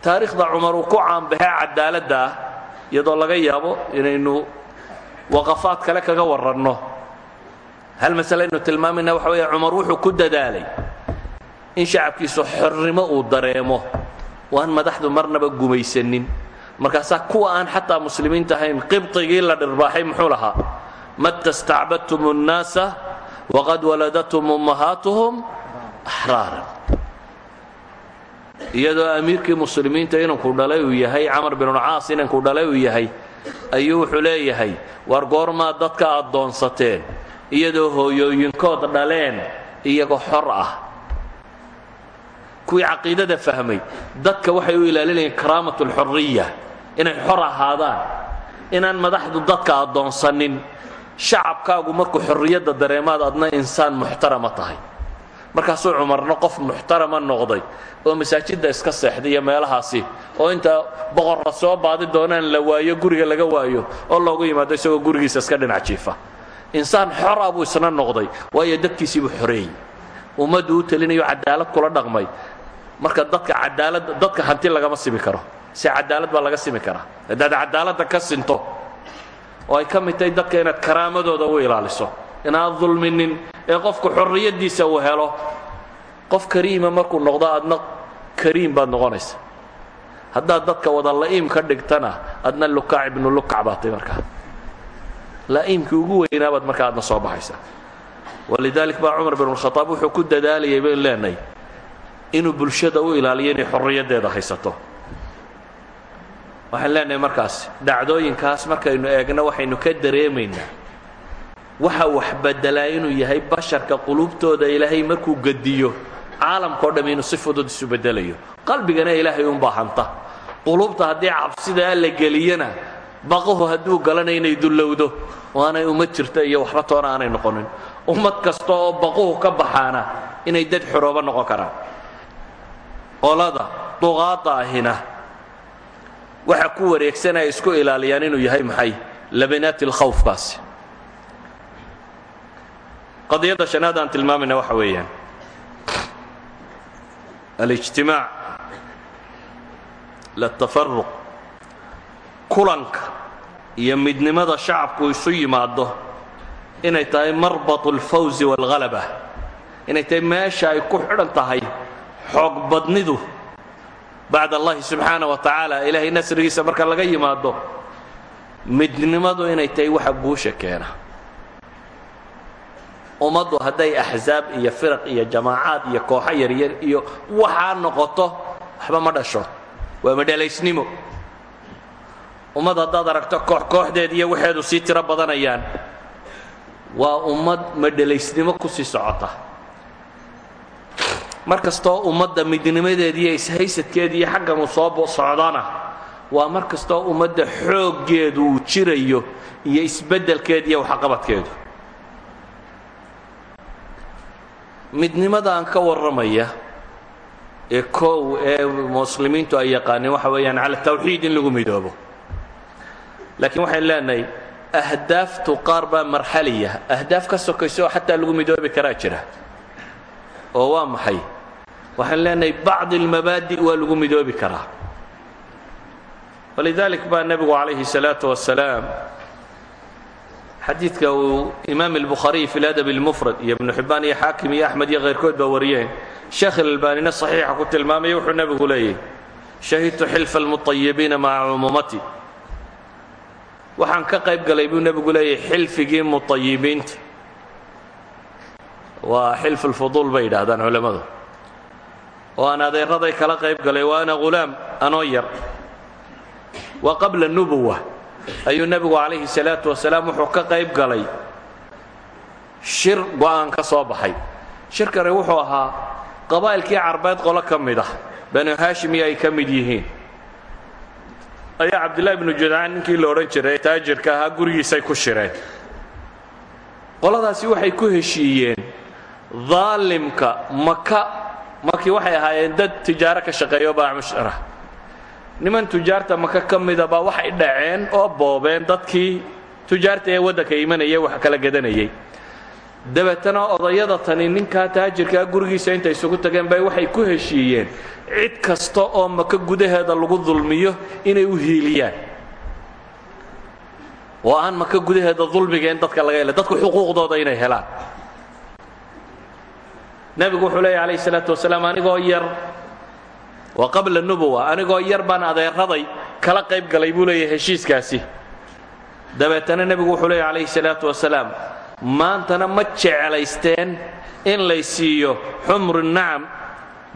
Taarikhda cumar uu ku caanbaxee cadaaladda ah iyadoo laga yaabo inaynu waqafaad kale kaga waranno hal masale aynu waxa weeye cumar wuxuu ku dadaalay in shacabkiisu xornimo uu dareemo waan madaxdu marnaba gumaysanin markaasaa kuwa aan xataa muslimiinta ahayn qibطigii la dhirbaaxay muxuu lahaa mata stacbadtum الnaasa waqad waladatum ummahaatuhum axraaran iyadoo amiirkii muslimiinta inanku dhalay uu yahay camar binulcaas inanku dhalay uu yahay ayuu wuxuu leeyahay war goormaad dadka addoonsateen iyadoo hooyooyinkood dhaleen iyagoo xor ah kuwii caqiidada fahmay. Dadka waxay u ilaalinayeen karaamat alxuriya inay xor ahaadaan inaan madaxdu dadka addoonsanin. Shacabkaagu markuu xorriyadda dareemaad adna insaan muxtarama tahay. Markaasuu cumarna qof muxtarama noqday oo masaajidda iska seexday iyo meelahaasi oo inta boqorra soo baadi doonaan la waayo guriga laga waayo oo loogu yimaado isagoo gurigiisa iska dhinac jiifa. Insaan xora buu isna noqday waayo dadkiisii buu xoreeyey ummaddu u telinayo cadaalad kula dhaqmay marka dadka cadaalad dadka hanti lagama simi karo. Se cadaalad baa laga simi karaa. Haddaad cadaaladda ka sinto oo ay ka mid tahay dadka inaad karaamadooda u ilaaliso inaad dulminin ee qofku xorriyaddiisa uu helo qof kariima markuu noqdo adna kariim baad noqonaysa haddaad dadka wada la'iim ka dhigtana adna lukaac ibnu lukac baad tay markaa. La'iimkii ugu weynaa baad markaa adna soo baxaysa walidaalik baa cumar bin khaaab wuxuu ku dadaalayay bayn leenahay inuu bulshada u ilaaliyo inay xorriyaddeeda haysato. Waxaan leenahay markaas dhacdooyinkaas markaynu eegno waxaynu ka dareemaynaa. Waxa wax beddelaa inuu yahay basharka qulubtooda ilaahay markuu gediyo caalamkao dham inuu si fudud isu beddelayo. Qalbigana ilaahay unbaa hanta. Qulubta haddii cabsida alla geliyana baqahu hadduu galana inay dullowdo waanay ummad jirta iyo waxba toona aanay noqonin. Ummad kasta oo baquhu ka baxaana inay dad xorooba noqon karaan qolada duqaada ahina. Waxa ku wareegsanaya isku ilaaliyaan inuu yahay maxay? Labanaati lkhawfkaasi qadiyadda shanaad aan tilmaamayna waxa weeyaan. Alijtimaac latafaruq kulanka iyo midnimada shacabku isu yimaado inay tahay marbatu alfawzi waalhalaba inay tahay meesha ay ku xidhan tahay xoog badnidu bacd allahi subxaana wa tacaala ilaahay nasrigiisa marka laga yimaado midnimadu inay tahay waxa guusha keena. Ummaddu hadday axzaab iyo firaq iyo jamaacaad iyo kooxo yaryar iyo waxaa noqoto waxba ma dhasho. Waa madhalaysnimo. Ummad haddaad aragto koox kooxdeed iyo waxeedu sii tiro badanayaan waa ummad madhalaysnimo ku sii socota mar kastoo ummadda midnimadeed iyo ishaysadkeed iyo xaggan uu waa mar kastoo ummadda xooggeedu uu jirayo iyo isbeddelkeed iyo waxqabadkeedu. Midnimada aan ka warramaya ee koow ee muslimiintu ay yaqaaneen waxa weeyaan cala tawxiid in lagu midoobo. Laakiin waxayn leenahay ahdaaftu qaar baa marxaliya ahdaaf ka sokayso oo xataa lagu midoobi karaa jira oo waa maxay waxaan leenahay bacd almabaadi waa lagu midoobi karaa walidalik baa nebigu calayhi الsalaaةu wasalaam xadiidka uu imaam الbukhaariي fi ladab اlmufrad iyo ibnu xibaan iyo xaakim iyo axmed iyo kayrkood baa wariyeen sheekh ilalbaanina صaxiixa ku tilmaamaya wuxuu nebigu leeyahy shahidtu xilfa اlmuطayibiina maca cumuumati waxaan ka qayb galay buu nebigu leeyahy xilfigii muطayibiinta waa xilf اlfuduul bay yidhaahdaan culammadu oo aan adeeraday kala qayb galay wa ana ghulaam anoo yar. Wa qabla nubuwa ayuu nebigu calayhi salaatu wasalaam wuxuu ka qayb galay shir go'aan ka soo baxay. Shirkani wuxuu ahaa qabaa'ilkii carbeed qolo ka mid ah. Banu haashimiyo ay ka mid yihiin. Ayaa cabdillahi bnu judcaan ninkii la odhan jiray taajirka ahaa gurigiisay ku shireen. Qoladaasi waxay ku heshiiyeen daalimka maka markii waxay ahaayeen dad tijaaro ka shaqeeyo baacmushara niman tujaarta maka ka mida baa waxay dhaceen oo boobeen dadkii tujaarta ee waddanka imanayay wax kala gadanayay. Dabeetana odayada tani ninkaa taajirkaa gurigiisa intay isugu tageen bay waxay ku heshiiyeen cid kasta oo maka gudaheeda lagu dulmiyo inay u hiiliyaan. Oo aan maka gudaheeda dulmiga in dadka laga hela dadku xuquuqdooda inay helaan nebigu wuxuu leeya alayh salaatu wasalaam anigoo yar wa qabla nubuwa anigoo yar baan adeeraday kala qayb galay buu leeyahy heshiiskaasi. Dabeetana nebigu wuxuu leeya calayhi salaatu wasalaam maantana ma jeclaysteen in lay siiyo xumru nacam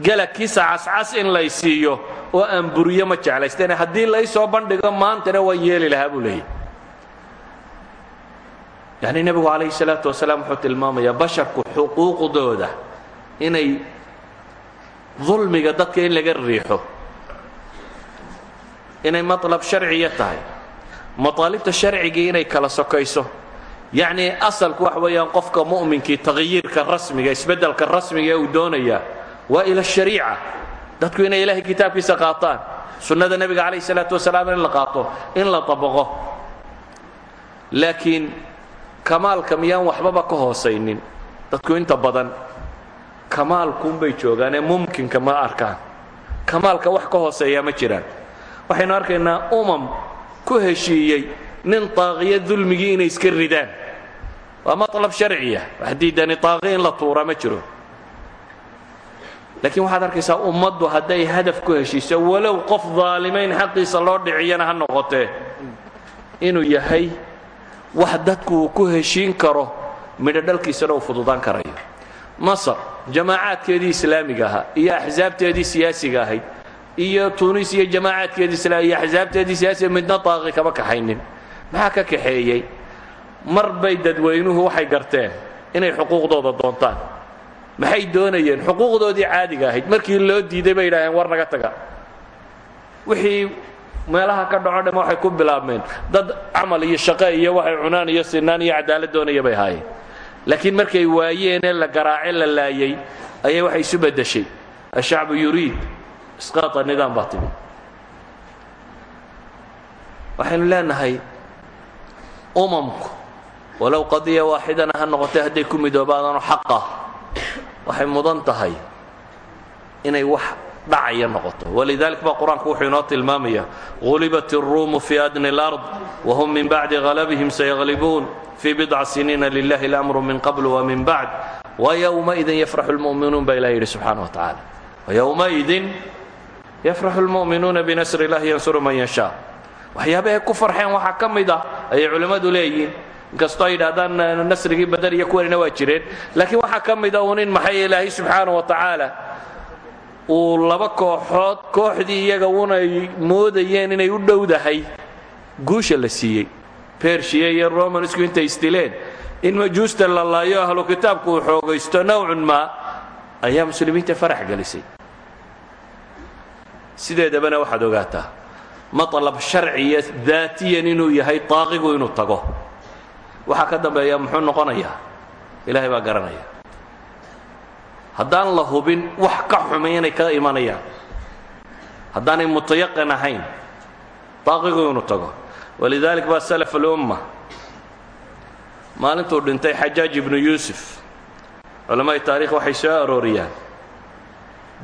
galagkiisa cascas in lay siiyo oo aan buriyo ma jeclaysteen. Haddii lay soo bandhigo maantana waan yeeli lahaa buu leeyahy yacni nebigu calayhi salaatu wasalaam wuxuu tilmaamayaa basharku xuquuqdooda inay dulmiga dadka in laga riixo inay maطlab sharciya tahay maطaalibta sharcigii inay kala sokayso yacnii asalku wax weeyaan qofka mu'minkii taqyiirka rasmiga isbeddelka rasmiga ee uu doonayaa waa ila shariica dadku inay ilaahay kitaabkiisa qaataan sunnada nebiga calayh salaatu wasalaam in la qaato in la طabaqo laakiin kamaalka miyaan waxbaba ka hoosaynin dadku inta badan kamaalkuunbay joogaanee mumkinka ma arkaan. Kamaalka wax ka hooseeyaa ma jiraan. Waxaynu arkaynaa umam ku heshiiyey nin taaqiya dulmigii inay iska ridaan. Waa maطlab sharciya. Wax diidani taaqi in la tuura ma jiro. Laakiin waxaad arkaysaa ummaddu hadday hadaf ku heshiiso walow qof daalimayn xaqiisa loo dhiciyana ha noqotee. Inuu yahay wax dadku uu ku heshiin karo midho dhalkiisana fududaan karayo masar jamaacaadkeedii islaamiga ahaa iyo axsaabteedii siyaasiga ahayd iyo tunis iyo jamaacaadkeedii iyo axsaabteedii siyaasiga midna taaqi kama kaxaynin. Maxaa ka kaxeeyey? Mar bay dadweynuhu waxay garteen inay xuquuqdooda doontaan. Maxay doonayeen? Xuquuqdoodii caadiga ahayd. Markii loo diiday bay yidhaaheen war naga taga. Wixii meelaha ka dhaco dham waxay ku bilaabmeen. Dad camal iyo shaqe iyo waxay cunaan iyo sinaan iyo cadaalad doonaya bay ahaayeen laakiin markay waayeenee la garaace la laayay ayay waxay isu beddeshay. Ashacbu yuriid isqaata nidaam baa timi waxaynu leenahay umamku walow qadiya waaxidana ha noqotay hadday ku midoobaadaanoo xaqah waxay mudan tahay inay wax dhacaya noqoto walidalik ba qur-aanku wuxuu inoo tilmaamaya gulibat الruumu fi adni اlأrض whm min bacdi galabihim sayaglibuun fii bidca siniina lilahi اlamru min qabl wmin bacd wywmaidin yafraxu اlmu'minuun baa ilah yidhi subxaana wa tacaala wywmaidin yafraxu اlmu'minuuna binasr اllahi yansuru man yashaa waxyaabahay ku farxeen waxaa ka mid ah ayay culimmadu leeyihiin inkastoo ay yidhahdaan nasrigii badar iyo kuwanina waa jireen laakiin waxaa ka mida uun in maxay ilaahay subxaana wa tacaala uu laba kooxood kooxdii iyaga unay moodayeen inay u dhowdahay. Guusha la siiyey. Bershiya iyo romansku intay isdileen in majuusta la laayo ahlu kitaabku uu xoogaysto nowcun maa ayaa muslimiinta farax gelisay. Sideedabana waxaad ogaataa maطlab sharciya daatiyan inuu yahay taaqigu inuu tago. Waxaa ka dambeeya muxuu noqonayaa? Ilaahay baa garanaya haddaan la hubin wax ka xumay inay ka imanayaan haddaanay mutayaqin ahayn taaqigu inuu tago. Walidalik baa salaf alumma. Maalintuu dhintay xajaaj ibnu yuusuf. Culammaai taarikh waxay soo arooriyaan.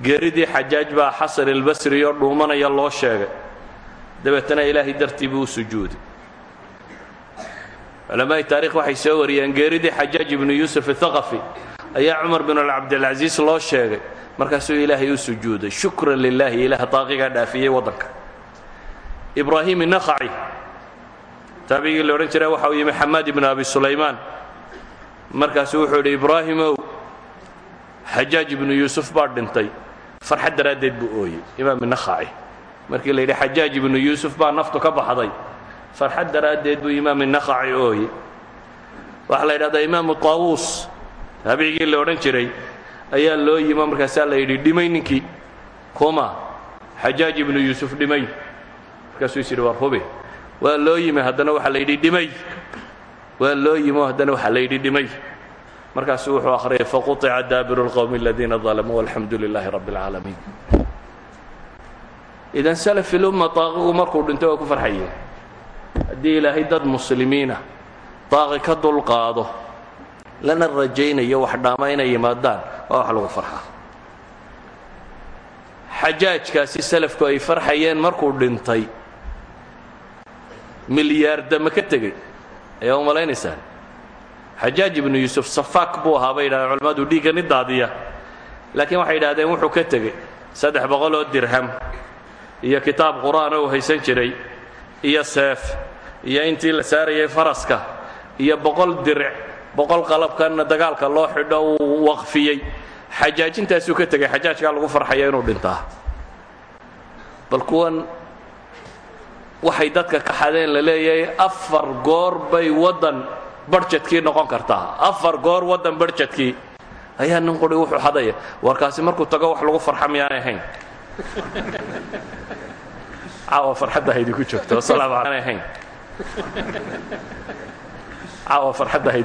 Geeridii xajaaj baa xasan ilbasri oo dhuumanaya loo sheegay. Dabeetana ilaahay dartii buu u sujuuday. Culammaai taarikh waxay soo wariyeen geeridii xajaaj ibnu yuusuf ayaa cumar bin cabdilcasiis loo sheegay. Markaasuu ilaahay u sujuuday. Shukran lilaahi ilaah taaqigaa dhaafiyey waddanka. Ibraahim inakhaci taabigii la odhan jira waxa uu yimi xamaad ibnu abi sulaymaan. Markaasuu wuxuu idhi ibraahimow xajaaj ibnu yuusuf baa dhintay. Farxad daraaddeed buu ooyey imaam inakhaci markii la yidhi xajaaj ibnu yuusuf baa naftu ka baxday. Farxad daraaddeed buu imaam inakhaci ooyey. Waxaa la yidhahdaa imaamu taawuus taabicigii la odhan jiray ayaa loo yimo markaasaa la yidhi dhimay ninkii kuma xajaaj ibnu yuusuf dhimay markaasuu is yidhi war hubi waa loo yimi haddana waxaa la yidhi dhimay waa loo yimo haddana waxaa la yidhi dhimay markaasuu wuxuu akhriyay faquطica daabiru اlqowmi aladiina ظalamuu walxamdu lilaahi rabbi اlcaalamiin idan salafi lumma taaqigu markuu dhintay waa ku farxayeen haddii ilaahay dad muslimiina taaqi ka dulqaado lana rajaynayo wax dhaama inay yimaadaan waa wax lagu farxaa. Xajaajkaasi salafku ay farxayeen markuu dhintay. Milyaardama ka tegey ayaa u malaynaysaan xajaaj ibnu yuusuf buu ahaa bay yidhahdeen culimmadu dhiigga daadiya. Laakiin waxay yidhahdeen wuxuu ka tegey saddex boqol dirham iyo kitaab qur'aan ou haysan jiray iyo seef iyo intii la saarayay faraska iyo boqol diric boqol qalabkanna dagaalka loo xidho uu waqfiyey. Xajaajintaasuu ka tegay xajaajkaa lagu farxaya inuu dhintaa. Bal kuwan waxay dadka ka xadeen la leeyahay afar goor bay waddan barjedkii noqon kartaa. Afar goor waddan barjedkii ayaa nin quri wuxuu xadaya warkaasi markuu tago wax lagu farxa miyaanay ahayn caawa farxadda haydinku joogto asalaamu ahayn caawa farxadda hayd